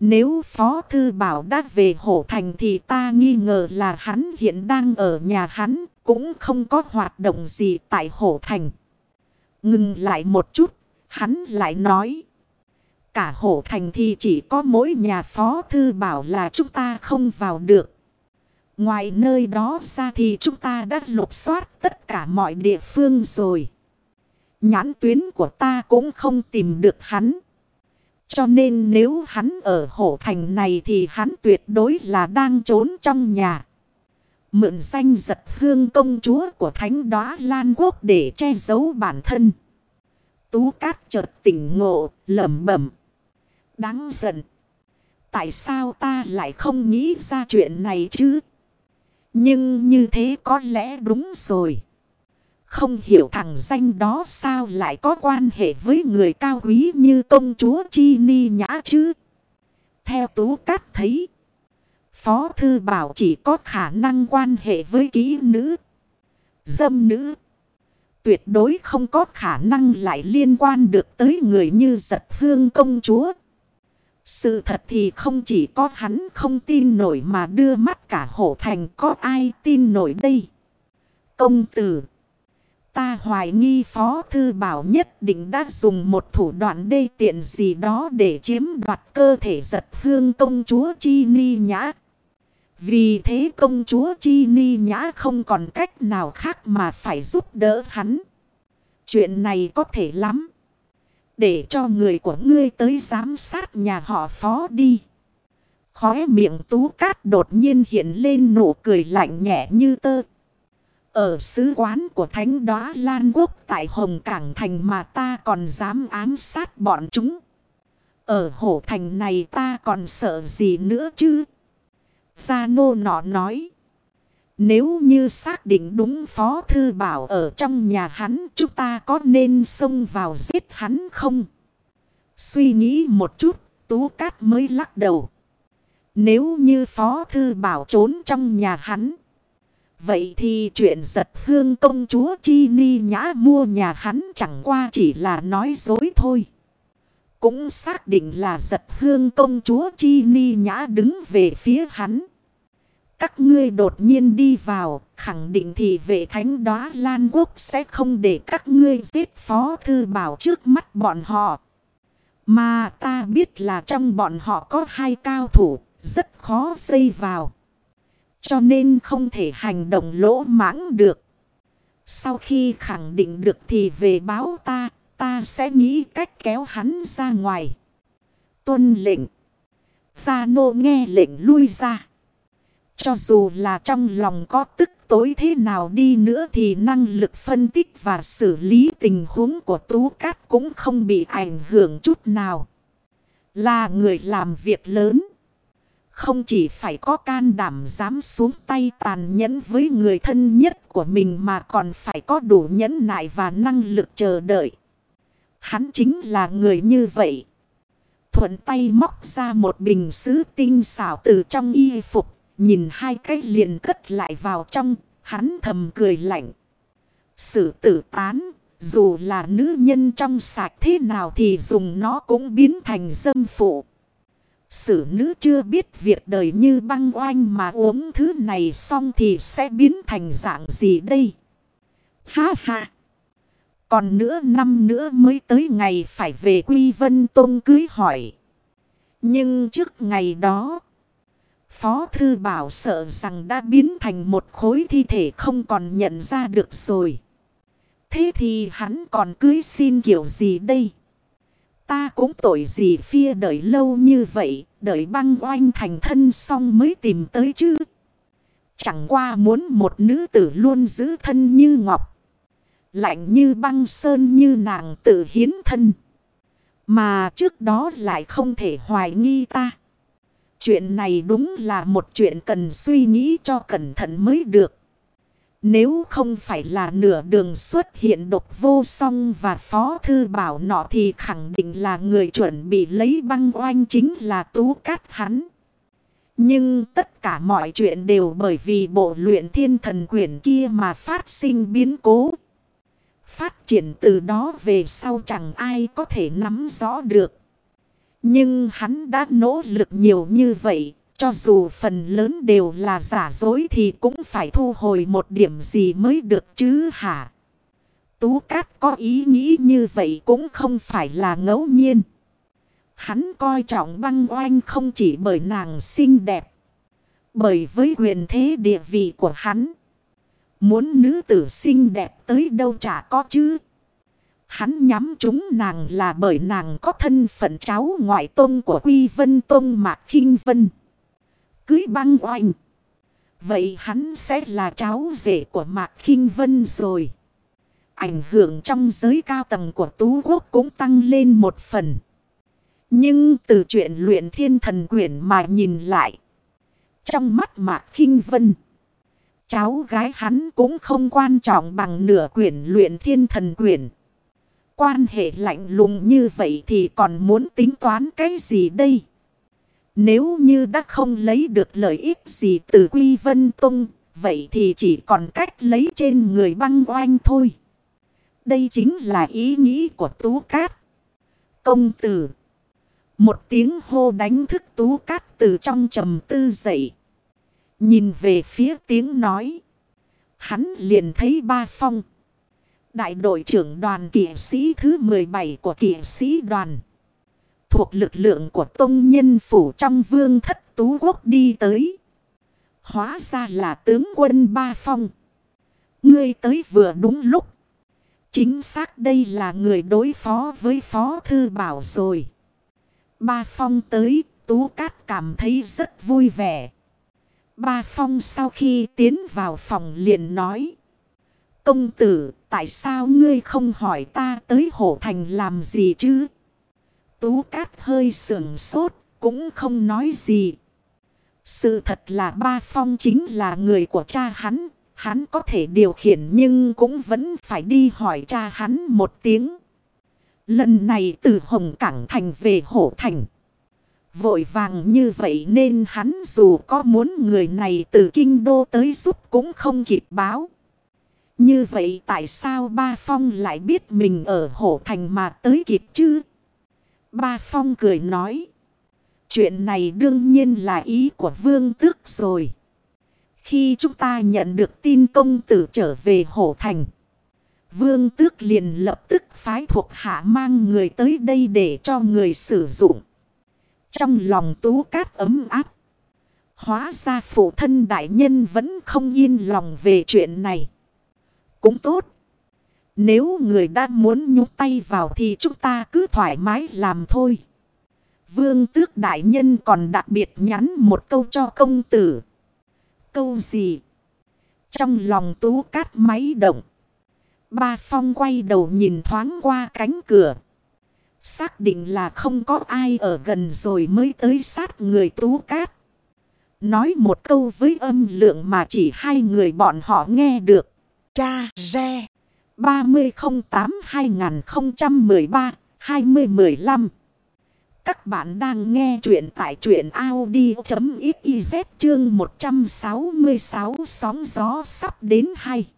Nếu Phó Thư Bảo đã về Hổ Thành thì ta nghi ngờ là hắn hiện đang ở nhà hắn, cũng không có hoạt động gì tại Hổ Thành. Ngừng lại một chút, hắn lại nói. Cả Hổ Thành thì chỉ có mỗi nhà Phó Thư Bảo là chúng ta không vào được. Ngoài nơi đó ra thì chúng ta đã lục soát tất cả mọi địa phương rồi. Nhãn tuyến của ta cũng không tìm được hắn. Cho nên nếu hắn ở hổ thành này thì hắn tuyệt đối là đang trốn trong nhà. Mượn danh giật hương công chúa của thánh đóa Lan Quốc để che giấu bản thân. Tú cát chợt tỉnh ngộ, lẩm bẩm. Đáng giận. Tại sao ta lại không nghĩ ra chuyện này chứ? Nhưng như thế có lẽ đúng rồi. Không hiểu thằng danh đó sao lại có quan hệ với người cao quý như công chúa Chi Ni Nhã chứ? Theo Tú Cát thấy, Phó Thư Bảo chỉ có khả năng quan hệ với kỹ nữ, dâm nữ. Tuyệt đối không có khả năng lại liên quan được tới người như giật hương công chúa. Sự thật thì không chỉ có hắn không tin nổi mà đưa mắt cả hổ thành có ai tin nổi đây. Công tử. Ta hoài nghi Phó Thư Bảo nhất định đã dùng một thủ đoạn đê tiện gì đó để chiếm đoạt cơ thể giật hương công chúa Chi Ni Nhã. Vì thế công chúa Chi Ni Nhã không còn cách nào khác mà phải giúp đỡ hắn. Chuyện này có thể lắm. Để cho người của ngươi tới giám sát nhà họ Phó đi. Khóe miệng tú cát đột nhiên hiện lên nụ cười lạnh nhẹ như tơ. Ở sứ quán của Thánh Đóa Lan Quốc tại Hồng Cảng Thành mà ta còn dám ám sát bọn chúng. Ở hổ thành này ta còn sợ gì nữa chứ? Gia Nô nọ nói. Nếu như xác định đúng Phó Thư Bảo ở trong nhà hắn chúng ta có nên xông vào giết hắn không? Suy nghĩ một chút, Tú Cát mới lắc đầu. Nếu như Phó Thư Bảo trốn trong nhà hắn Vậy thì chuyện giật hương công chúa Chi Ni Nhã mua nhà hắn chẳng qua chỉ là nói dối thôi. Cũng xác định là giật hương công chúa Chi Ni Nhã đứng về phía hắn. Các ngươi đột nhiên đi vào, khẳng định thì vệ thánh đóa Lan Quốc sẽ không để các ngươi giết phó thư bảo trước mắt bọn họ. Mà ta biết là trong bọn họ có hai cao thủ, rất khó xây vào. Cho nên không thể hành động lỗ mãng được. Sau khi khẳng định được thì về báo ta, ta sẽ nghĩ cách kéo hắn ra ngoài. Tuân lệnh. Gia nô nghe lệnh lui ra. Cho dù là trong lòng có tức tối thế nào đi nữa thì năng lực phân tích và xử lý tình huống của Tú Cát cũng không bị ảnh hưởng chút nào. Là người làm việc lớn. Không chỉ phải có can đảm dám xuống tay tàn nhẫn với người thân nhất của mình mà còn phải có đủ nhẫn nại và năng lực chờ đợi. Hắn chính là người như vậy. Thuận tay móc ra một bình sứ tinh xảo từ trong y phục. Nhìn hai cái liền cất lại vào trong. Hắn thầm cười lạnh. Sử tử tán. Dù là nữ nhân trong sạch thế nào thì dùng nó cũng biến thành dâm phụ. Sử nữ chưa biết việc đời như băng oanh mà uống thứ này xong thì sẽ biến thành dạng gì đây? Ha ha! Còn nữa năm nữa mới tới ngày phải về Quy Vân Tông cưới hỏi. Nhưng trước ngày đó, Phó Thư Bảo sợ rằng đã biến thành một khối thi thể không còn nhận ra được rồi. Thế thì hắn còn cưới xin kiểu gì đây? Ta cũng tội gì phia đợi lâu như vậy, đợi băng oanh thành thân xong mới tìm tới chứ. Chẳng qua muốn một nữ tử luôn giữ thân như ngọc. Lạnh như băng sơn như nàng tự hiến thân. Mà trước đó lại không thể hoài nghi ta. Chuyện này đúng là một chuyện cần suy nghĩ cho cẩn thận mới được. Nếu không phải là nửa đường xuất hiện độc vô song và phó thư bảo nọ thì khẳng định là người chuẩn bị lấy băng oanh chính là tú cát hắn. Nhưng tất cả mọi chuyện đều bởi vì bộ luyện thiên thần quyển kia mà phát sinh biến cố. Phát triển từ đó về sau chẳng ai có thể nắm rõ được. Nhưng hắn đã nỗ lực nhiều như vậy. Cho dù phần lớn đều là giả dối thì cũng phải thu hồi một điểm gì mới được chứ hả? Tú Cát có ý nghĩ như vậy cũng không phải là ngẫu nhiên. Hắn coi trọng băng oanh không chỉ bởi nàng xinh đẹp. Bởi với quyền thế địa vị của hắn. Muốn nữ tử xinh đẹp tới đâu chả có chứ. Hắn nhắm chúng nàng là bởi nàng có thân phận cháu ngoại tôn của Quy Vân Tôn Mạc khinh Vân. Cưới băng oanh. Vậy hắn sẽ là cháu rể của Mạc khinh Vân rồi. Ảnh hưởng trong giới cao tầng của Tú Quốc cũng tăng lên một phần. Nhưng từ chuyện luyện thiên thần quyển mà nhìn lại. Trong mắt Mạc khinh Vân. Cháu gái hắn cũng không quan trọng bằng nửa quyển luyện thiên thần quyển. Quan hệ lạnh lùng như vậy thì còn muốn tính toán cái gì đây? Nếu như đã không lấy được lợi ích gì từ Quy Vân Tông, vậy thì chỉ còn cách lấy trên người băng oanh thôi. Đây chính là ý nghĩ của Tú Cát. Công tử. Một tiếng hô đánh thức Tú Cát từ trong trầm tư dậy. Nhìn về phía tiếng nói. Hắn liền thấy ba phong. Đại đội trưởng đoàn kỵ sĩ thứ 17 của kỵ sĩ đoàn. Thuộc lực lượng của tông nhân phủ trong vương thất tú quốc đi tới. Hóa ra là tướng quân Ba Phong. Ngươi tới vừa đúng lúc. Chính xác đây là người đối phó với Phó Thư Bảo rồi. Ba Phong tới, Tú Cát cảm thấy rất vui vẻ. Ba Phong sau khi tiến vào phòng liền nói. Công tử, tại sao ngươi không hỏi ta tới hổ thành làm gì chứ? Tú Cát hơi sườn sốt, cũng không nói gì. Sự thật là Ba Phong chính là người của cha hắn. Hắn có thể điều khiển nhưng cũng vẫn phải đi hỏi cha hắn một tiếng. Lần này từ Hồng Cảng Thành về Hổ Thành. Vội vàng như vậy nên hắn dù có muốn người này từ kinh đô tới giúp cũng không kịp báo. Như vậy tại sao ba phong lại biết mình ở hổ thành mà tới kịp chứ? Ba phong cười nói. Chuyện này đương nhiên là ý của vương tước rồi. Khi chúng ta nhận được tin công tử trở về hổ thành. Vương tước liền lập tức phái thuộc hạ mang người tới đây để cho người sử dụng. Trong lòng tú cát ấm áp. Hóa ra phụ thân đại nhân vẫn không yên lòng về chuyện này. Cũng tốt. Nếu người đã muốn nhúc tay vào thì chúng ta cứ thoải mái làm thôi. Vương tước đại nhân còn đặc biệt nhắn một câu cho công tử. Câu gì? Trong lòng tú cát máy động. Ba Phong quay đầu nhìn thoáng qua cánh cửa. Xác định là không có ai ở gần rồi mới tới sát người tú cát. Nói một câu với âm lượng mà chỉ hai người bọn họ nghe được. Cha Re 3008-2013-2015 Các bạn đang nghe chuyện tại chuyện Audi.xyz chương 166 sóng gió sắp đến hay.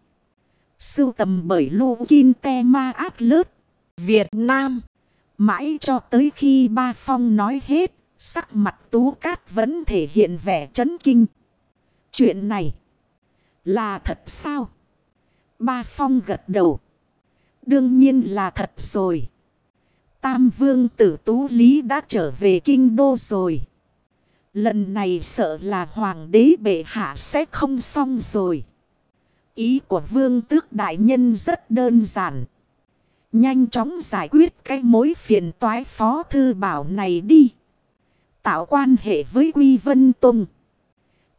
Sưu tầm bởi Lô Kinh Te Ma Át Lớp Việt Nam Mãi cho tới khi ba phong nói hết, sắc mặt tú cát vẫn thể hiện vẻ chấn kinh. Chuyện này là thật sao? Ba phong gật đầu. Đương nhiên là thật rồi. Tam vương tử Tú Lý đã trở về kinh đô rồi. Lần này sợ là hoàng đế bệ hạ sẽ không xong rồi. Ý của vương tước đại nhân rất đơn giản. Nhanh chóng giải quyết cái mối phiền toái phó thư bảo này đi. Tạo quan hệ với Quy Vân Tùng.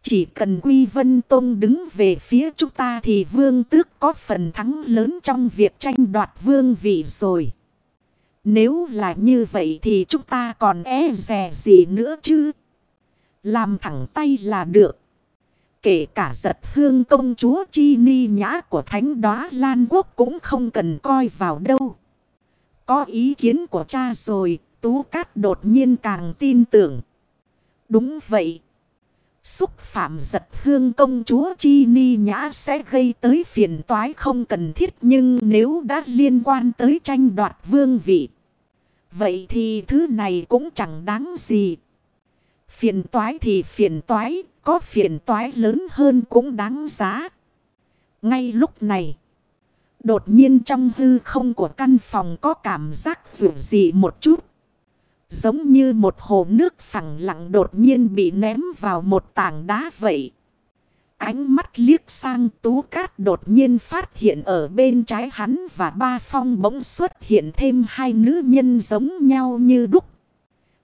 Chỉ cần Quy Vân Tông đứng về phía chúng ta thì vương tước có phần thắng lớn trong việc tranh đoạt vương vị rồi. Nếu là như vậy thì chúng ta còn e rè gì nữa chứ? Làm thẳng tay là được. Kể cả giật hương công chúa chi ni nhã của thánh Đóa Lan Quốc cũng không cần coi vào đâu. Có ý kiến của cha rồi, Tú Cát đột nhiên càng tin tưởng. Đúng vậy. Xúc phạm giật hương công chúa Chi Ni Nhã sẽ gây tới phiền toái không cần thiết nhưng nếu đã liên quan tới tranh đoạt vương vị. Vậy thì thứ này cũng chẳng đáng gì. Phiền toái thì phiền toái, có phiền toái lớn hơn cũng đáng giá. Ngay lúc này, đột nhiên trong hư không của căn phòng có cảm giác dù gì một chút. Giống như một hồ nước phẳng lặng đột nhiên bị ném vào một tảng đá vậy. Ánh mắt liếc sang tú cát đột nhiên phát hiện ở bên trái hắn và ba phong bỗng xuất hiện thêm hai nữ nhân giống nhau như đúc.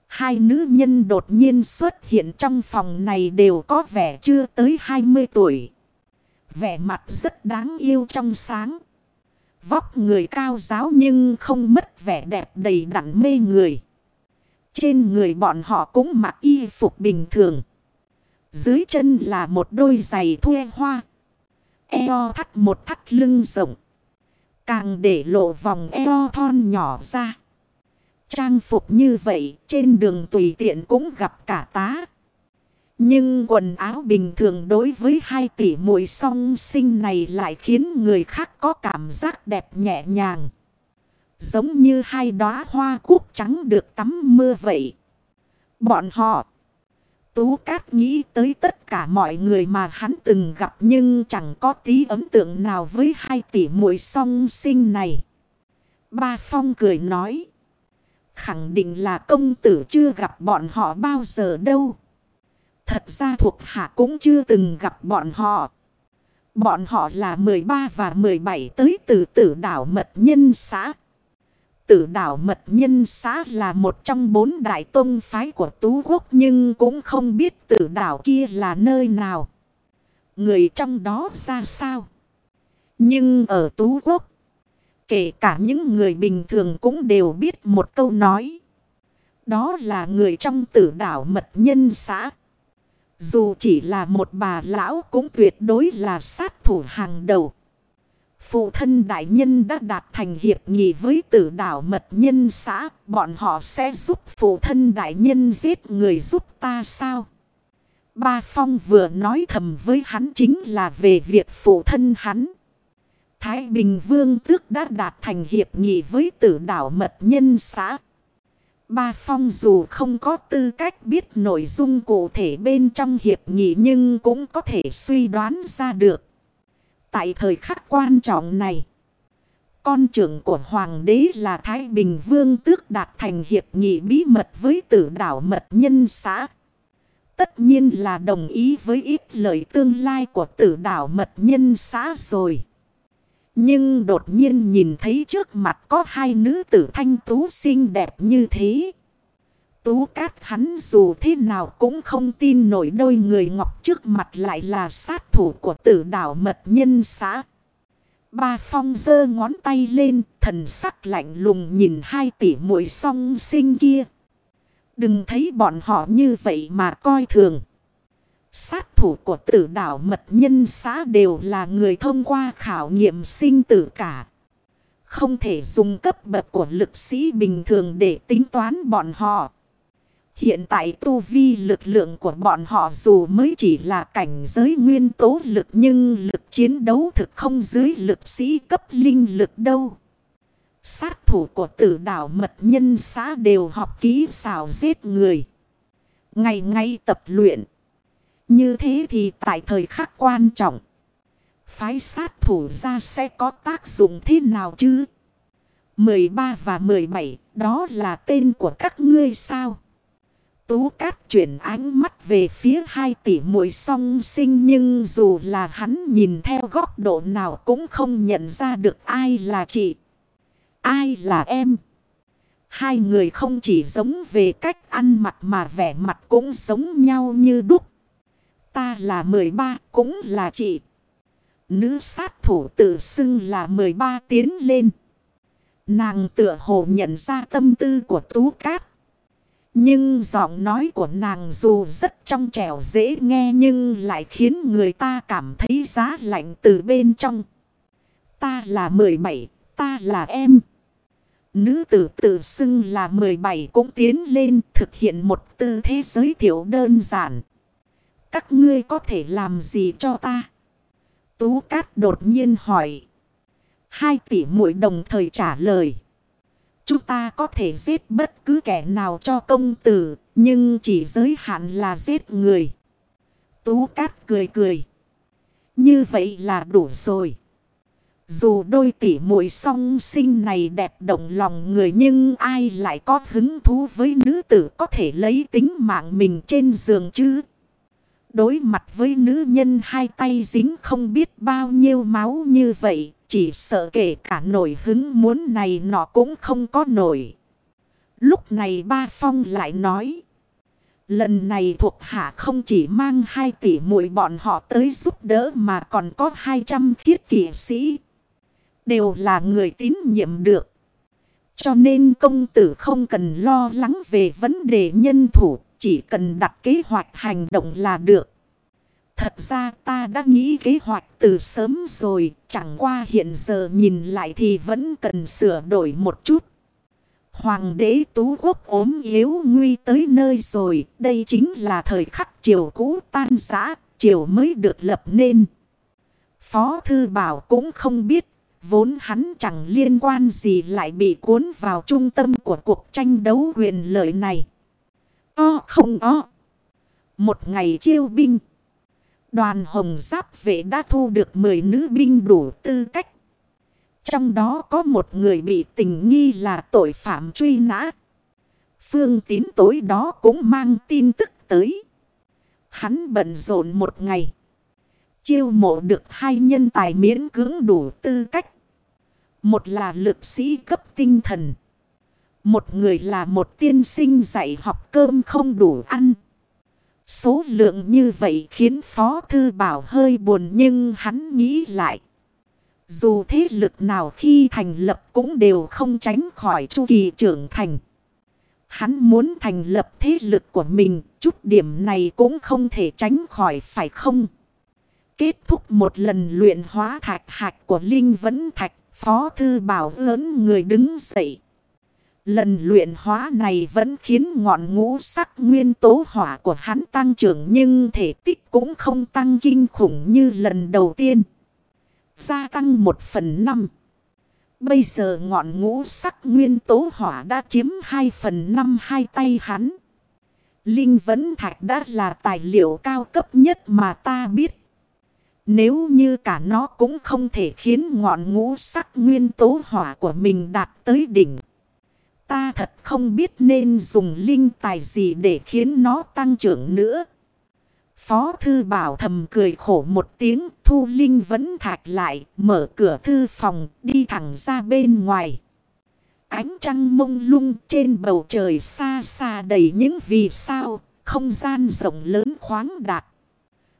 Hai nữ nhân đột nhiên xuất hiện trong phòng này đều có vẻ chưa tới 20 tuổi. Vẻ mặt rất đáng yêu trong sáng. Vóc người cao giáo nhưng không mất vẻ đẹp đầy đặn mê người. Trên người bọn họ cũng mặc y phục bình thường. Dưới chân là một đôi giày thuê hoa. Eo thắt một thắt lưng rộng. Càng để lộ vòng eo thon nhỏ ra. Trang phục như vậy trên đường tùy tiện cũng gặp cả tá. Nhưng quần áo bình thường đối với hai tỷ muội song sinh này lại khiến người khác có cảm giác đẹp nhẹ nhàng. Giống như hai đóa hoa cúc trắng được tắm mưa vậy. Bọn họ. Tú Cát nghĩ tới tất cả mọi người mà hắn từng gặp nhưng chẳng có tí ấn tượng nào với hai tỷ muội song sinh này. Ba Phong cười nói. Khẳng định là công tử chưa gặp bọn họ bao giờ đâu. Thật ra thuộc hạ cũng chưa từng gặp bọn họ. Bọn họ là 13 và 17 tới từ tử đảo Mật Nhân xã. Tử đảo Mật Nhân xã là một trong bốn đại tôn phái của Tú Quốc nhưng cũng không biết tử đảo kia là nơi nào. Người trong đó ra sao? Nhưng ở Tú Quốc, kể cả những người bình thường cũng đều biết một câu nói. Đó là người trong tử đảo Mật Nhân xã. Dù chỉ là một bà lão cũng tuyệt đối là sát thủ hàng đầu. Phụ thân đại nhân đã đạt thành hiệp nghị với tử đảo mật nhân xã. Bọn họ sẽ giúp phụ thân đại nhân giết người giúp ta sao? Ba Phong vừa nói thầm với hắn chính là về việc phụ thân hắn. Thái Bình Vương tước đã đạt thành hiệp nghị với tử đảo mật nhân xã. Ba Phong dù không có tư cách biết nội dung cụ thể bên trong hiệp nghị nhưng cũng có thể suy đoán ra được. Tại thời khắc quan trọng này, con trưởng của Hoàng đế là Thái Bình Vương tước đạt thành hiệp nghị bí mật với tử đảo mật nhân xã. Tất nhiên là đồng ý với ít lợi tương lai của tử đảo mật nhân xã rồi. Nhưng đột nhiên nhìn thấy trước mặt có hai nữ tử thanh tú xinh đẹp như thế. Tú cát hắn dù thế nào cũng không tin nổi đôi người ngọc trước mặt lại là sát thủ của tử đảo mật nhân xã. Ba phong giơ ngón tay lên, thần sắc lạnh lùng nhìn hai tỷ muội song sinh kia. Đừng thấy bọn họ như vậy mà coi thường. Sát thủ của tử đảo mật nhân xã đều là người thông qua khảo nghiệm sinh tử cả. Không thể dùng cấp bậc của lực sĩ bình thường để tính toán bọn họ. Hiện tại tu vi lực lượng của bọn họ dù mới chỉ là cảnh giới nguyên tố lực nhưng lực chiến đấu thực không dưới lực sĩ cấp linh lực đâu. Sát thủ của tử đảo mật nhân xã đều học kỹ xào giết người. Ngày ngày tập luyện. Như thế thì tại thời khắc quan trọng. Phái sát thủ ra sẽ có tác dụng thế nào chứ? 13 và 17, đó là tên của các ngươi sao? Tú Cát chuyển ánh mắt về phía hai tỷ muội song sinh nhưng dù là hắn nhìn theo góc độ nào cũng không nhận ra được ai là chị, ai là em. Hai người không chỉ giống về cách ăn mặc mà vẻ mặt cũng giống nhau như đúc. Ta là 13 cũng là chị. Nữ sát thủ tự xưng là 13 tiến lên. Nàng tựa hồ nhận ra tâm tư của Tú Cát. Nhưng giọng nói của nàng dù rất trong trẻo dễ nghe nhưng lại khiến người ta cảm thấy giá lạnh từ bên trong. Ta là 17, ta là em. Nữ tử tự xưng là 17 cũng tiến lên thực hiện một tư thế giới thiệu đơn giản. Các ngươi có thể làm gì cho ta? Tú Cát đột nhiên hỏi. Hai tỷ muội đồng thời trả lời. Chúng ta có thể giết bất cứ kẻ nào cho công tử, nhưng chỉ giới hạn là giết người. Tú Cát cười cười. Như vậy là đủ rồi. Dù đôi tỷ muội song sinh này đẹp động lòng người nhưng ai lại có hứng thú với nữ tử có thể lấy tính mạng mình trên giường chứ? Đối mặt với nữ nhân hai tay dính không biết bao nhiêu máu như vậy, chỉ sợ kể cả nổi hứng muốn này nọ cũng không có nổi. Lúc này ba phong lại nói. Lần này thuộc hạ không chỉ mang hai tỷ muội bọn họ tới giúp đỡ mà còn có 200 khiết kỷ sĩ. Đều là người tín nhiệm được. Cho nên công tử không cần lo lắng về vấn đề nhân thủ, chỉ cần đặt kế hoạch hành động là được. Thật ra ta đã nghĩ kế hoạch từ sớm rồi, chẳng qua hiện giờ nhìn lại thì vẫn cần sửa đổi một chút. Hoàng đế Tú Quốc ốm yếu nguy tới nơi rồi, đây chính là thời khắc triều cũ tan giã, triều mới được lập nên. Phó Thư Bảo cũng không biết, vốn hắn chẳng liên quan gì lại bị cuốn vào trung tâm của cuộc tranh đấu quyền lợi này. O không o. Một ngày chiêu binh. Đoàn hồng giáp vệ đã thu được 10 nữ binh đủ tư cách. Trong đó có một người bị tình nghi là tội phạm truy nã. Phương tín tối đó cũng mang tin tức tới. Hắn bận rộn một ngày. Chiêu mộ được hai nhân tài miễn cưỡng đủ tư cách. Một là lực sĩ cấp tinh thần. Một người là một tiên sinh dạy học cơm không đủ ăn. Số lượng như vậy khiến Phó Thư Bảo hơi buồn nhưng hắn nghĩ lại. Dù thế lực nào khi thành lập cũng đều không tránh khỏi chu kỳ trưởng thành. Hắn muốn thành lập thế lực của mình, chút điểm này cũng không thể tránh khỏi phải không? Kết thúc một lần luyện hóa thạch hạch của Linh Vấn Thạch, Phó Thư Bảo lớn người đứng dậy. Lần luyện hóa này vẫn khiến ngọn ngũ sắc nguyên tố hỏa của hắn tăng trưởng nhưng thể tích cũng không tăng kinh khủng như lần đầu tiên. Gia tăng một phần năm. Bây giờ ngọn ngũ sắc nguyên tố hỏa đã chiếm hai phần năm hai tay hắn. Linh vấn thạch đã là tài liệu cao cấp nhất mà ta biết. Nếu như cả nó cũng không thể khiến ngọn ngũ sắc nguyên tố hỏa của mình đạt tới đỉnh. Ta thật không biết nên dùng linh tài gì để khiến nó tăng trưởng nữa. Phó thư bảo thầm cười khổ một tiếng thu linh vẫn thạch lại mở cửa thư phòng đi thẳng ra bên ngoài. Ánh trăng mông lung trên bầu trời xa xa đầy những vì sao không gian rộng lớn khoáng đạt.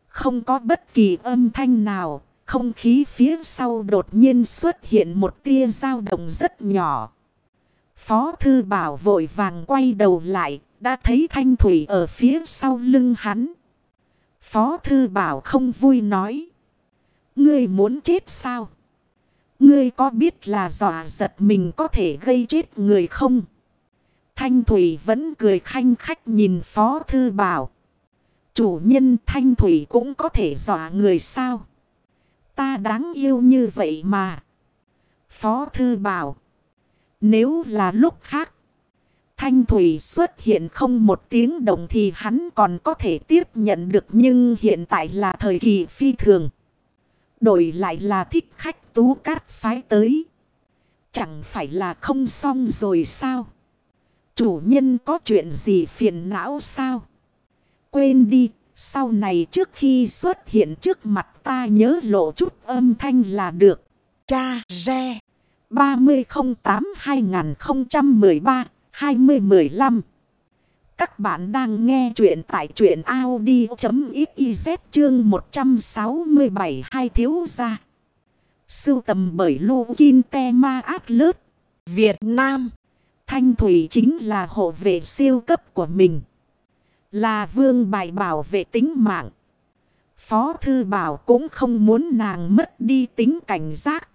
Không có bất kỳ âm thanh nào, không khí phía sau đột nhiên xuất hiện một tia dao động rất nhỏ. Phó thư bảo vội vàng quay đầu lại, đã thấy thanh thủy ở phía sau lưng hắn. Phó thư bảo không vui nói. Ngươi muốn chết sao? Ngươi có biết là dọa giật mình có thể gây chết người không? Thanh Thủy vẫn cười khanh khách nhìn Phó Thư Bảo. Chủ nhân Thanh Thủy cũng có thể dọa người sao? Ta đáng yêu như vậy mà. Phó Thư Bảo. Nếu là lúc khác. Thanh Thủy xuất hiện không một tiếng đồng thì hắn còn có thể tiếp nhận được nhưng hiện tại là thời kỳ phi thường. Đổi lại là thích khách tú cát phái tới. Chẳng phải là không xong rồi sao? Chủ nhân có chuyện gì phiền não sao? Quên đi, sau này trước khi xuất hiện trước mặt ta nhớ lộ chút âm thanh là được. Cha Re 3008-2013-2015 Các bạn đang nghe chuyện tại chuyện Audi.xyz chương 167 hai thiếu gia. Sưu tầm bởi Lô Kinh Te Ma Át Lớt, Việt Nam. Thanh Thủy chính là hộ vệ siêu cấp của mình. Là vương bài bảo vệ tính mạng. Phó Thư Bảo cũng không muốn nàng mất đi tính cảnh giác.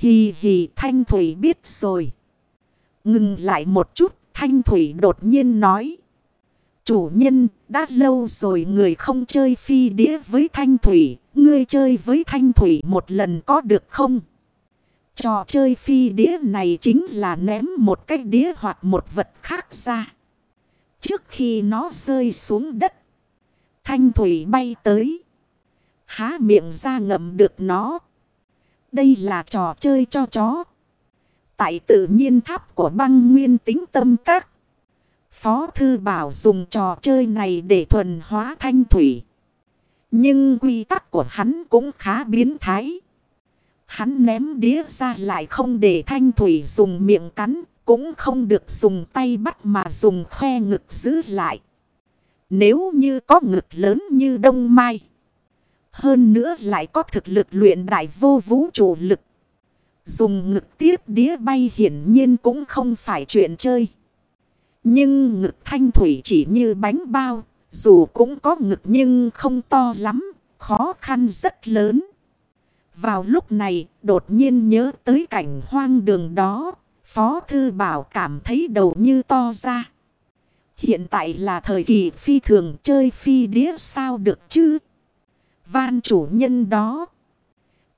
Hì hì, Thanh Thủy biết rồi. Ngừng lại một chút, Thanh Thủy đột nhiên nói. Chủ nhân, đã lâu rồi người không chơi phi đĩa với Thanh Thủy. Ngươi chơi với Thanh Thủy một lần có được không? Trò chơi phi đĩa này chính là ném một cái đĩa hoặc một vật khác ra. Trước khi nó rơi xuống đất. Thanh thủy bay tới. Há miệng ra ngậm được nó. Đây là trò chơi cho chó. Tại tự nhiên tháp của băng nguyên tính tâm các. Phó thư bảo dùng trò chơi này để thuần hóa thanh thủy. Nhưng quy tắc của hắn cũng khá biến thái. Hắn ném đĩa ra lại không để thanh thủy dùng miệng cắn. Cũng không được dùng tay bắt mà dùng khoe ngực giữ lại. Nếu như có ngực lớn như đông mai. Hơn nữa lại có thực lực luyện đại vô vũ trụ lực. Dùng ngực tiếp đĩa bay hiển nhiên cũng không phải chuyện chơi. Nhưng ngực thanh thủy chỉ như bánh bao. Dù cũng có ngực nhưng không to lắm. Khó khăn rất lớn. Vào lúc này, đột nhiên nhớ tới cảnh hoang đường đó. Phó Thư Bảo cảm thấy đầu như to ra. Hiện tại là thời kỳ phi thường chơi phi đĩa sao được chứ? Van chủ nhân đó.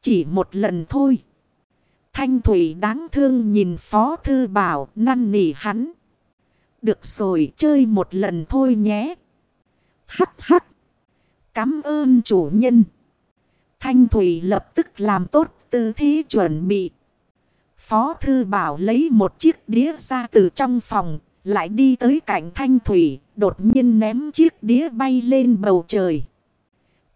Chỉ một lần thôi. Thanh Thủy đáng thương nhìn Phó Thư Bảo năn nỉ hắn. Được rồi chơi một lần thôi nhé. Hắc hắc. Cảm ơn chủ nhân. Thanh Thủy lập tức làm tốt tư thế chuẩn bị. Phó Thư Bảo lấy một chiếc đĩa ra từ trong phòng, lại đi tới cạnh thanh thủy, đột nhiên ném chiếc đĩa bay lên bầu trời.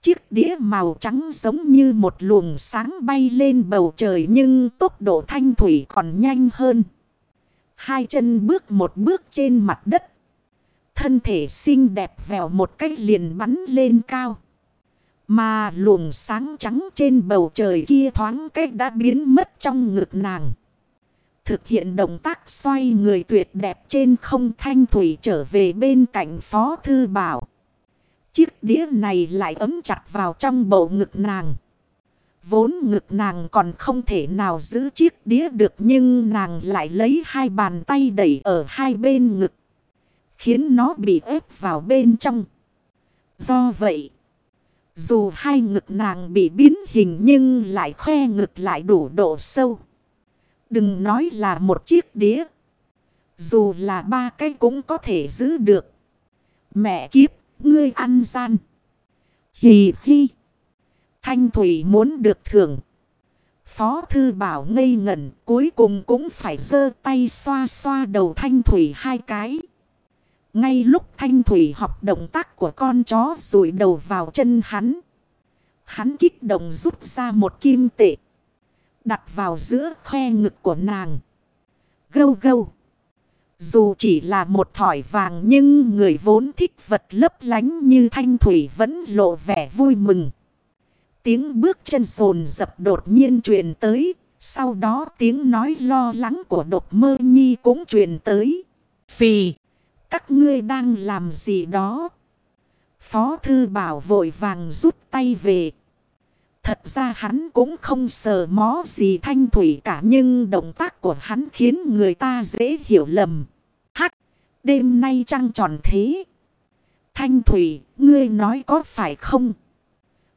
Chiếc đĩa màu trắng giống như một luồng sáng bay lên bầu trời nhưng tốc độ thanh thủy còn nhanh hơn. Hai chân bước một bước trên mặt đất. Thân thể xinh đẹp vèo một cách liền bắn lên cao. Mà luồng sáng trắng trên bầu trời kia thoáng cách đã biến mất trong ngực nàng. Thực hiện động tác xoay người tuyệt đẹp trên không thanh thủy trở về bên cạnh Phó Thư Bảo. Chiếc đĩa này lại ấm chặt vào trong bộ ngực nàng. Vốn ngực nàng còn không thể nào giữ chiếc đĩa được nhưng nàng lại lấy hai bàn tay đẩy ở hai bên ngực. Khiến nó bị ép vào bên trong. Do vậy, dù hai ngực nàng bị biến hình nhưng lại khoe ngực lại đủ độ sâu. Đừng nói là một chiếc đĩa. Dù là ba cái cũng có thể giữ được. Mẹ kiếp, ngươi ăn gian. Hì hi. Thanh Thủy muốn được thưởng. Phó Thư Bảo ngây ngẩn, cuối cùng cũng phải dơ tay xoa xoa đầu Thanh Thủy hai cái. Ngay lúc Thanh Thủy học động tác của con chó rủi đầu vào chân hắn. Hắn kích động rút ra một kim tệ. Đặt vào giữa khe ngực của nàng. Gâu gâu. Dù chỉ là một thỏi vàng nhưng người vốn thích vật lấp lánh như thanh thủy vẫn lộ vẻ vui mừng. Tiếng bước chân sồn dập đột nhiên truyền tới. Sau đó tiếng nói lo lắng của đột mơ nhi cũng truyền tới. Phì, các ngươi đang làm gì đó? Phó thư bảo vội vàng rút tay về. Thật ra hắn cũng không sờ mó gì thanh thủy cả nhưng động tác của hắn khiến người ta dễ hiểu lầm. Hắc, đêm nay trăng tròn thế. Thanh thủy, ngươi nói có phải không?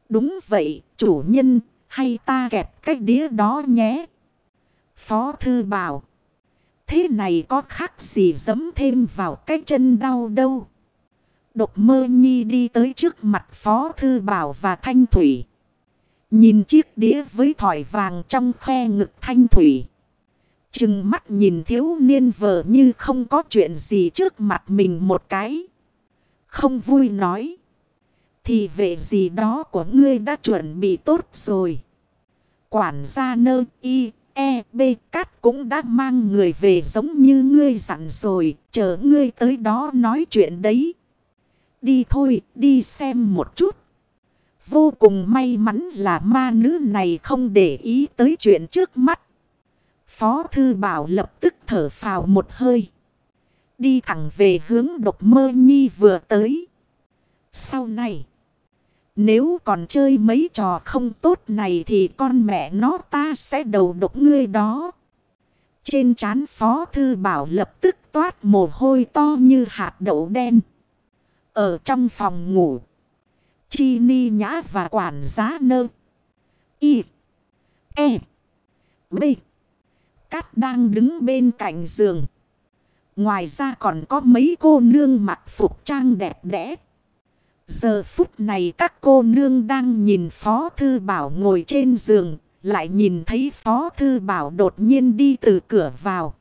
Đúng vậy, chủ nhân, hay ta kẹp cái đĩa đó nhé. Phó thư bảo. Thế này có khác gì dấm thêm vào cái chân đau đâu. Độc mơ nhi đi tới trước mặt Phó Thư Bảo và Thanh Thủy. Nhìn chiếc đĩa với thỏi vàng trong khe ngực thanh thủy. Chừng mắt nhìn thiếu niên vợ như không có chuyện gì trước mặt mình một cái. Không vui nói. Thì về gì đó của ngươi đã chuẩn bị tốt rồi. Quản gia nơ y e b cát cũng đã mang người về giống như ngươi dặn rồi. Chờ ngươi tới đó nói chuyện đấy. Đi thôi, đi xem một chút. Vô cùng may mắn là ma nữ này không để ý tới chuyện trước mắt. Phó Thư Bảo lập tức thở phào một hơi. Đi thẳng về hướng độc mơ nhi vừa tới. Sau này, nếu còn chơi mấy trò không tốt này thì con mẹ nó ta sẽ đầu độc ngươi đó. Trên trán Phó Thư Bảo lập tức toát mồ hôi to như hạt đậu đen. Ở trong phòng ngủ, Chi Ni Nhã và quản giá nơ. Y. E. B. Cát đang đứng bên cạnh giường. Ngoài ra còn có mấy cô nương mặc phục trang đẹp đẽ. Giờ phút này các cô nương đang nhìn Phó Thư Bảo ngồi trên giường. Lại nhìn thấy Phó Thư Bảo đột nhiên đi từ cửa vào.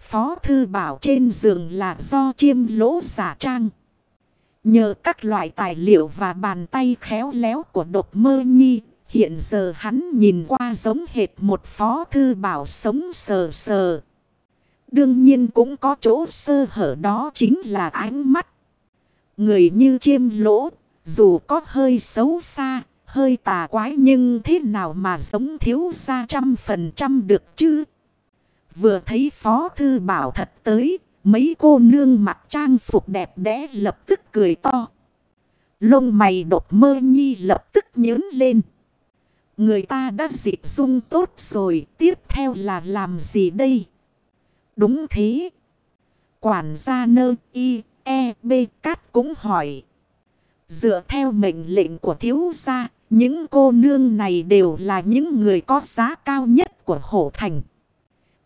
Phó Thư Bảo trên giường là do chiêm lỗ giả trang. Nhờ các loại tài liệu và bàn tay khéo léo của Độc mơ nhi Hiện giờ hắn nhìn qua giống hệt một phó thư bảo sống sờ sờ. Đương nhiên cũng có chỗ sơ hở đó chính là ánh mắt. Người như chiêm lỗ, dù có hơi xấu xa, hơi tà quái nhưng thế nào mà giống thiếu ra trăm phần trăm được chứ? Vừa thấy phó thư bảo thật tới, mấy cô nương mặc trang phục đẹp đẽ lập tức cười to. Lông mày đột mơ nhi lập tức nhớn lên. Người ta đã dịp dung tốt rồi. Tiếp theo là làm gì đây? Đúng thế. Quản gia nơ, y e b cát cũng hỏi. Dựa theo mệnh lệnh của thiếu gia. Những cô nương này đều là những người có giá cao nhất của hổ thành.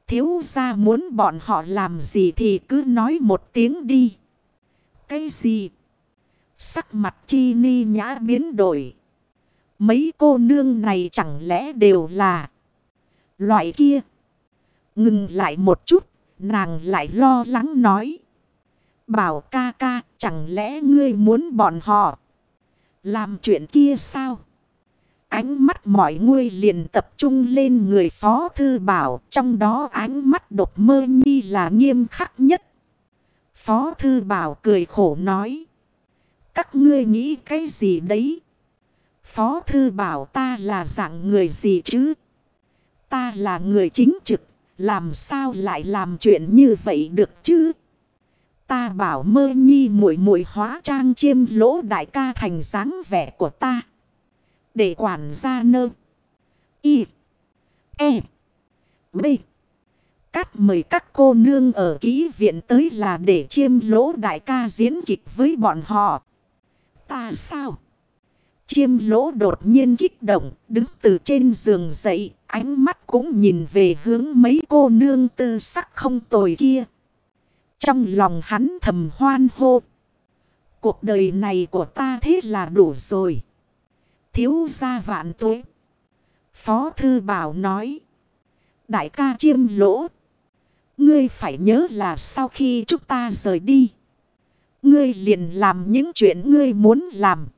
Thiếu gia muốn bọn họ làm gì thì cứ nói một tiếng đi. Cái gì? Sắc mặt chi ni nhã biến đổi. Mấy cô nương này chẳng lẽ đều là loại kia. Ngừng lại một chút, nàng lại lo lắng nói. Bảo ca ca, chẳng lẽ ngươi muốn bọn họ làm chuyện kia sao? Ánh mắt mọi người liền tập trung lên người phó thư bảo, trong đó ánh mắt độc mơ nhi là nghiêm khắc nhất. Phó thư bảo cười khổ nói. Các ngươi nghĩ cái gì đấy? Phó thư bảo ta là dạng người gì chứ? Ta là người chính trực, làm sao lại làm chuyện như vậy được chứ? Ta bảo mơ nhi muội muội hóa trang chiêm lỗ đại ca thành dáng vẻ của ta. Để quản gia nơ. Y. E. B. Cắt mời các cô nương ở ký viện tới là để chiêm lỗ đại ca diễn kịch với bọn họ. Ta sao? Chiêm lỗ đột nhiên kích động, đứng từ trên giường dậy, ánh mắt cũng nhìn về hướng mấy cô nương tư sắc không tồi kia. Trong lòng hắn thầm hoan hô. Cuộc đời này của ta thế là đủ rồi. Thiếu gia vạn tuế. Phó Thư Bảo nói. Đại ca chiêm lỗ. Ngươi phải nhớ là sau khi chúng ta rời đi. Ngươi liền làm những chuyện ngươi muốn làm.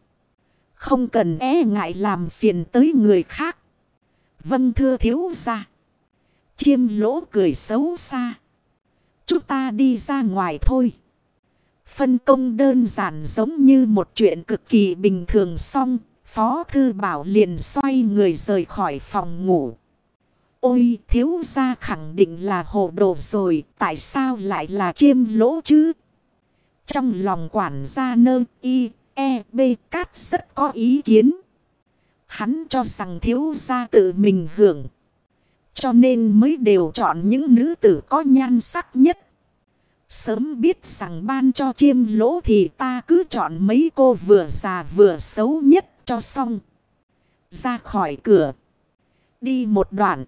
Không cần e ngại làm phiền tới người khác. Vâng thưa thiếu gia Chiêm lỗ cười xấu xa. Chúng ta đi ra ngoài thôi. Phân công đơn giản giống như một chuyện cực kỳ bình thường xong. Phó thư bảo liền xoay người rời khỏi phòng ngủ. Ôi thiếu gia khẳng định là hồ đồ rồi. Tại sao lại là chiêm lỗ chứ? Trong lòng quản gia nơ y E, B Cát rất có ý kiến. Hắn cho rằng thiếu gia tự mình hưởng. Cho nên mới đều chọn những nữ tử có nhan sắc nhất. Sớm biết rằng ban cho chiêm lỗ thì ta cứ chọn mấy cô vừa già vừa xấu nhất cho xong. Ra khỏi cửa. Đi một đoạn.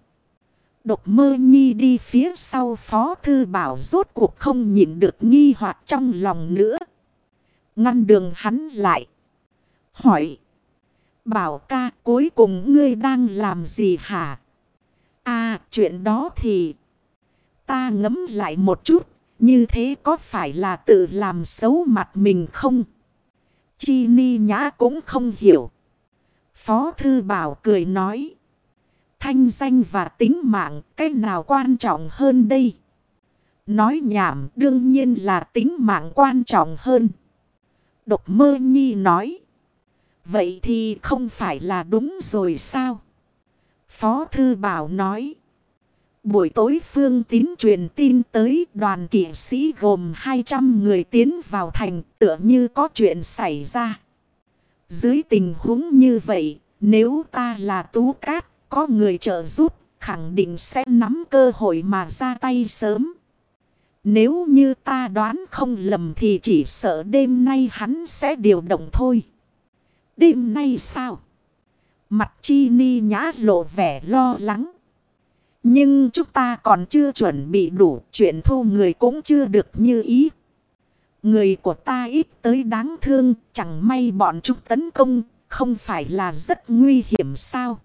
Độc mơ nhi đi phía sau phó thư bảo rốt cuộc không nhịn được nghi hoặc trong lòng nữa. Ngăn đường hắn lại. Hỏi. Bảo ca cuối cùng ngươi đang làm gì hả? À chuyện đó thì. Ta ngấm lại một chút. Như thế có phải là tự làm xấu mặt mình không? Chi ni nhã cũng không hiểu. Phó thư bảo cười nói. Thanh danh và tính mạng, cái nào quan trọng hơn đây? Nói nhảm, đương nhiên là tính mạng quan trọng hơn. Độc mơ nhi nói. Vậy thì không phải là đúng rồi sao? Phó Thư Bảo nói. Buổi tối phương tín truyền tin tới đoàn kỵ sĩ gồm 200 người tiến vào thành tựa như có chuyện xảy ra. Dưới tình huống như vậy, nếu ta là tú cát, có người trợ giúp, khẳng định sẽ nắm cơ hội mà ra tay sớm. Nếu như ta đoán không lầm thì chỉ sợ đêm nay hắn sẽ điều động thôi. Đêm nay sao? Mặt chi ni nhã lộ vẻ lo lắng. Nhưng chúng ta còn chưa chuẩn bị đủ chuyện thu người cũng chưa được như ý. Người của ta ít tới đáng thương, chẳng may bọn chúng tấn công, không phải là rất nguy hiểm sao?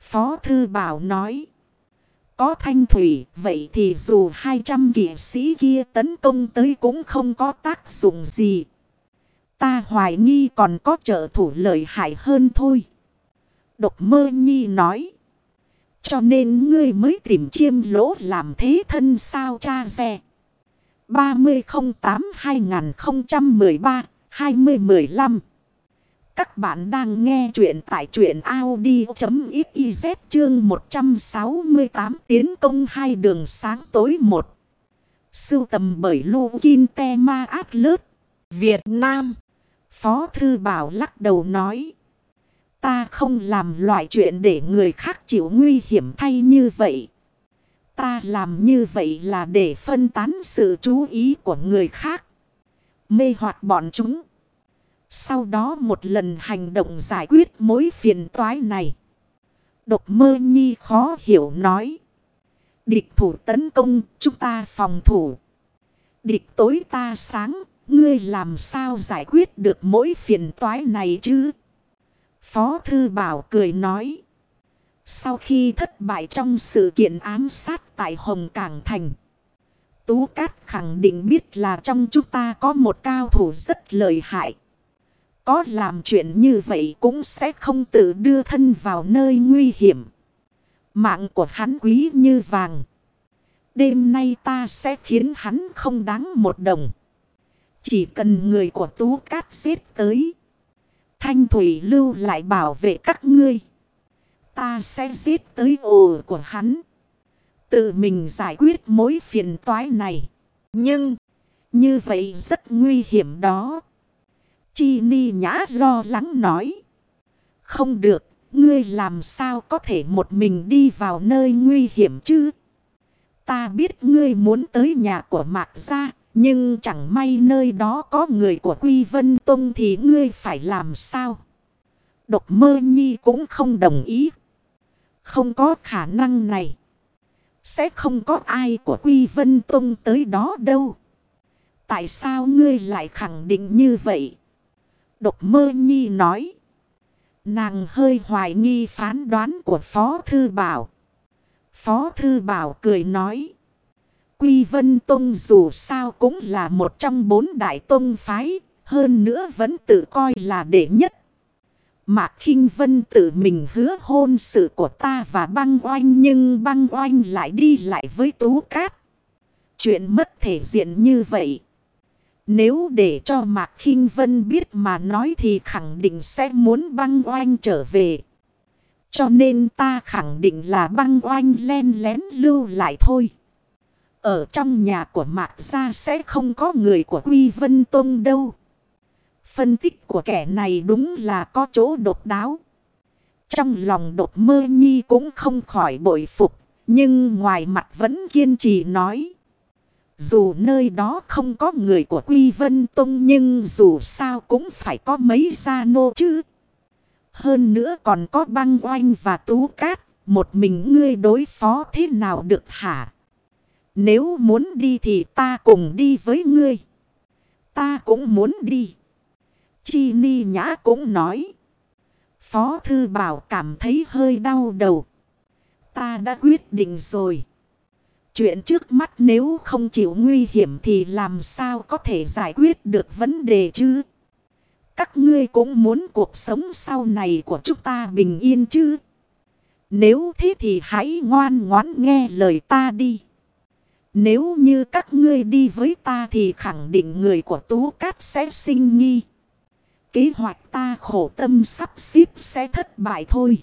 Phó Thư Bảo nói. Có thanh thủy, vậy thì dù 200 kỷ sĩ kia tấn công tới cũng không có tác dụng gì. Ta hoài nghi còn có trợ thủ lợi hại hơn thôi. Độc mơ nhi nói. Cho nên ngươi mới tìm chiêm lỗ làm thế thân sao cha xe. 3008-2013-2015 Các bạn đang nghe chuyện tại truyện Audi.xyz chương 168 tiến công hai đường sáng tối một. Sưu tầm bởi Lô Kinh Te Ma Át Việt Nam. Phó Thư Bảo lắc đầu nói. Ta không làm loại chuyện để người khác chịu nguy hiểm thay như vậy. Ta làm như vậy là để phân tán sự chú ý của người khác. Mê hoạt bọn chúng. Sau đó một lần hành động giải quyết mối phiền toái này. Độc mơ nhi khó hiểu nói. Địch thủ tấn công, chúng ta phòng thủ. Địch tối ta sáng, ngươi làm sao giải quyết được mỗi phiền toái này chứ? Phó Thư Bảo cười nói. Sau khi thất bại trong sự kiện ám sát tại Hồng Cảng Thành. Tú Cát khẳng định biết là trong chúng ta có một cao thủ rất lợi hại. Có làm chuyện như vậy cũng sẽ không tự đưa thân vào nơi nguy hiểm. Mạng của hắn quý như vàng. Đêm nay ta sẽ khiến hắn không đáng một đồng. Chỉ cần người của Tú Cát giết tới. Thanh Thủy lưu lại bảo vệ các ngươi. Ta sẽ giết tới ổ của hắn. Tự mình giải quyết mối phiền toái này. Nhưng, như vậy rất nguy hiểm đó. Chi ni nhã lo lắng nói. Không được, ngươi làm sao có thể một mình đi vào nơi nguy hiểm chứ? Ta biết ngươi muốn tới nhà của Mạc Gia, nhưng chẳng may nơi đó có người của Quy Vân Tông thì ngươi phải làm sao? Độc mơ nhi cũng không đồng ý. Không có khả năng này. Sẽ không có ai của Quy Vân Tông tới đó đâu. Tại sao ngươi lại khẳng định như vậy? Độc mơ nhi nói. Nàng hơi hoài nghi phán đoán của Phó Thư Bảo. Phó Thư Bảo cười nói. Quy Vân Tông dù sao cũng là một trong bốn đại tông phái, hơn nữa vẫn tự coi là đệ nhất. Mạc khinh Vân tự mình hứa hôn sự của ta và băng oanh nhưng băng oanh lại đi lại với Tú Cát. Chuyện mất thể diện như vậy. Nếu để cho Mạc khinh Vân biết mà nói thì khẳng định sẽ muốn băng oanh trở về. Cho nên ta khẳng định là băng oanh len lén lưu lại thôi. Ở trong nhà của Mạc Gia sẽ không có người của Quy Vân Tông đâu. Phân tích của kẻ này đúng là có chỗ độc đáo. Trong lòng đột mơ nhi cũng không khỏi bội phục. Nhưng ngoài mặt vẫn kiên trì nói. Dù nơi đó không có người của Quy Vân Tông nhưng dù sao cũng phải có mấy gia nô chứ. Hơn nữa còn có băng oanh và tú cát. Một mình ngươi đối phó thế nào được hả? Nếu muốn đi thì ta cùng đi với ngươi. Ta cũng muốn đi. Chi ni nhã cũng nói. Phó thư bảo cảm thấy hơi đau đầu. Ta đã quyết định rồi. Chuyện trước mắt nếu không chịu nguy hiểm thì làm sao có thể giải quyết được vấn đề chứ? Các ngươi cũng muốn cuộc sống sau này của chúng ta bình yên chứ? Nếu thế thì hãy ngoan ngoãn nghe lời ta đi. Nếu như các ngươi đi với ta thì khẳng định người của Tú Cát sẽ sinh nghi. Kế hoạch ta khổ tâm sắp xếp sẽ thất bại thôi.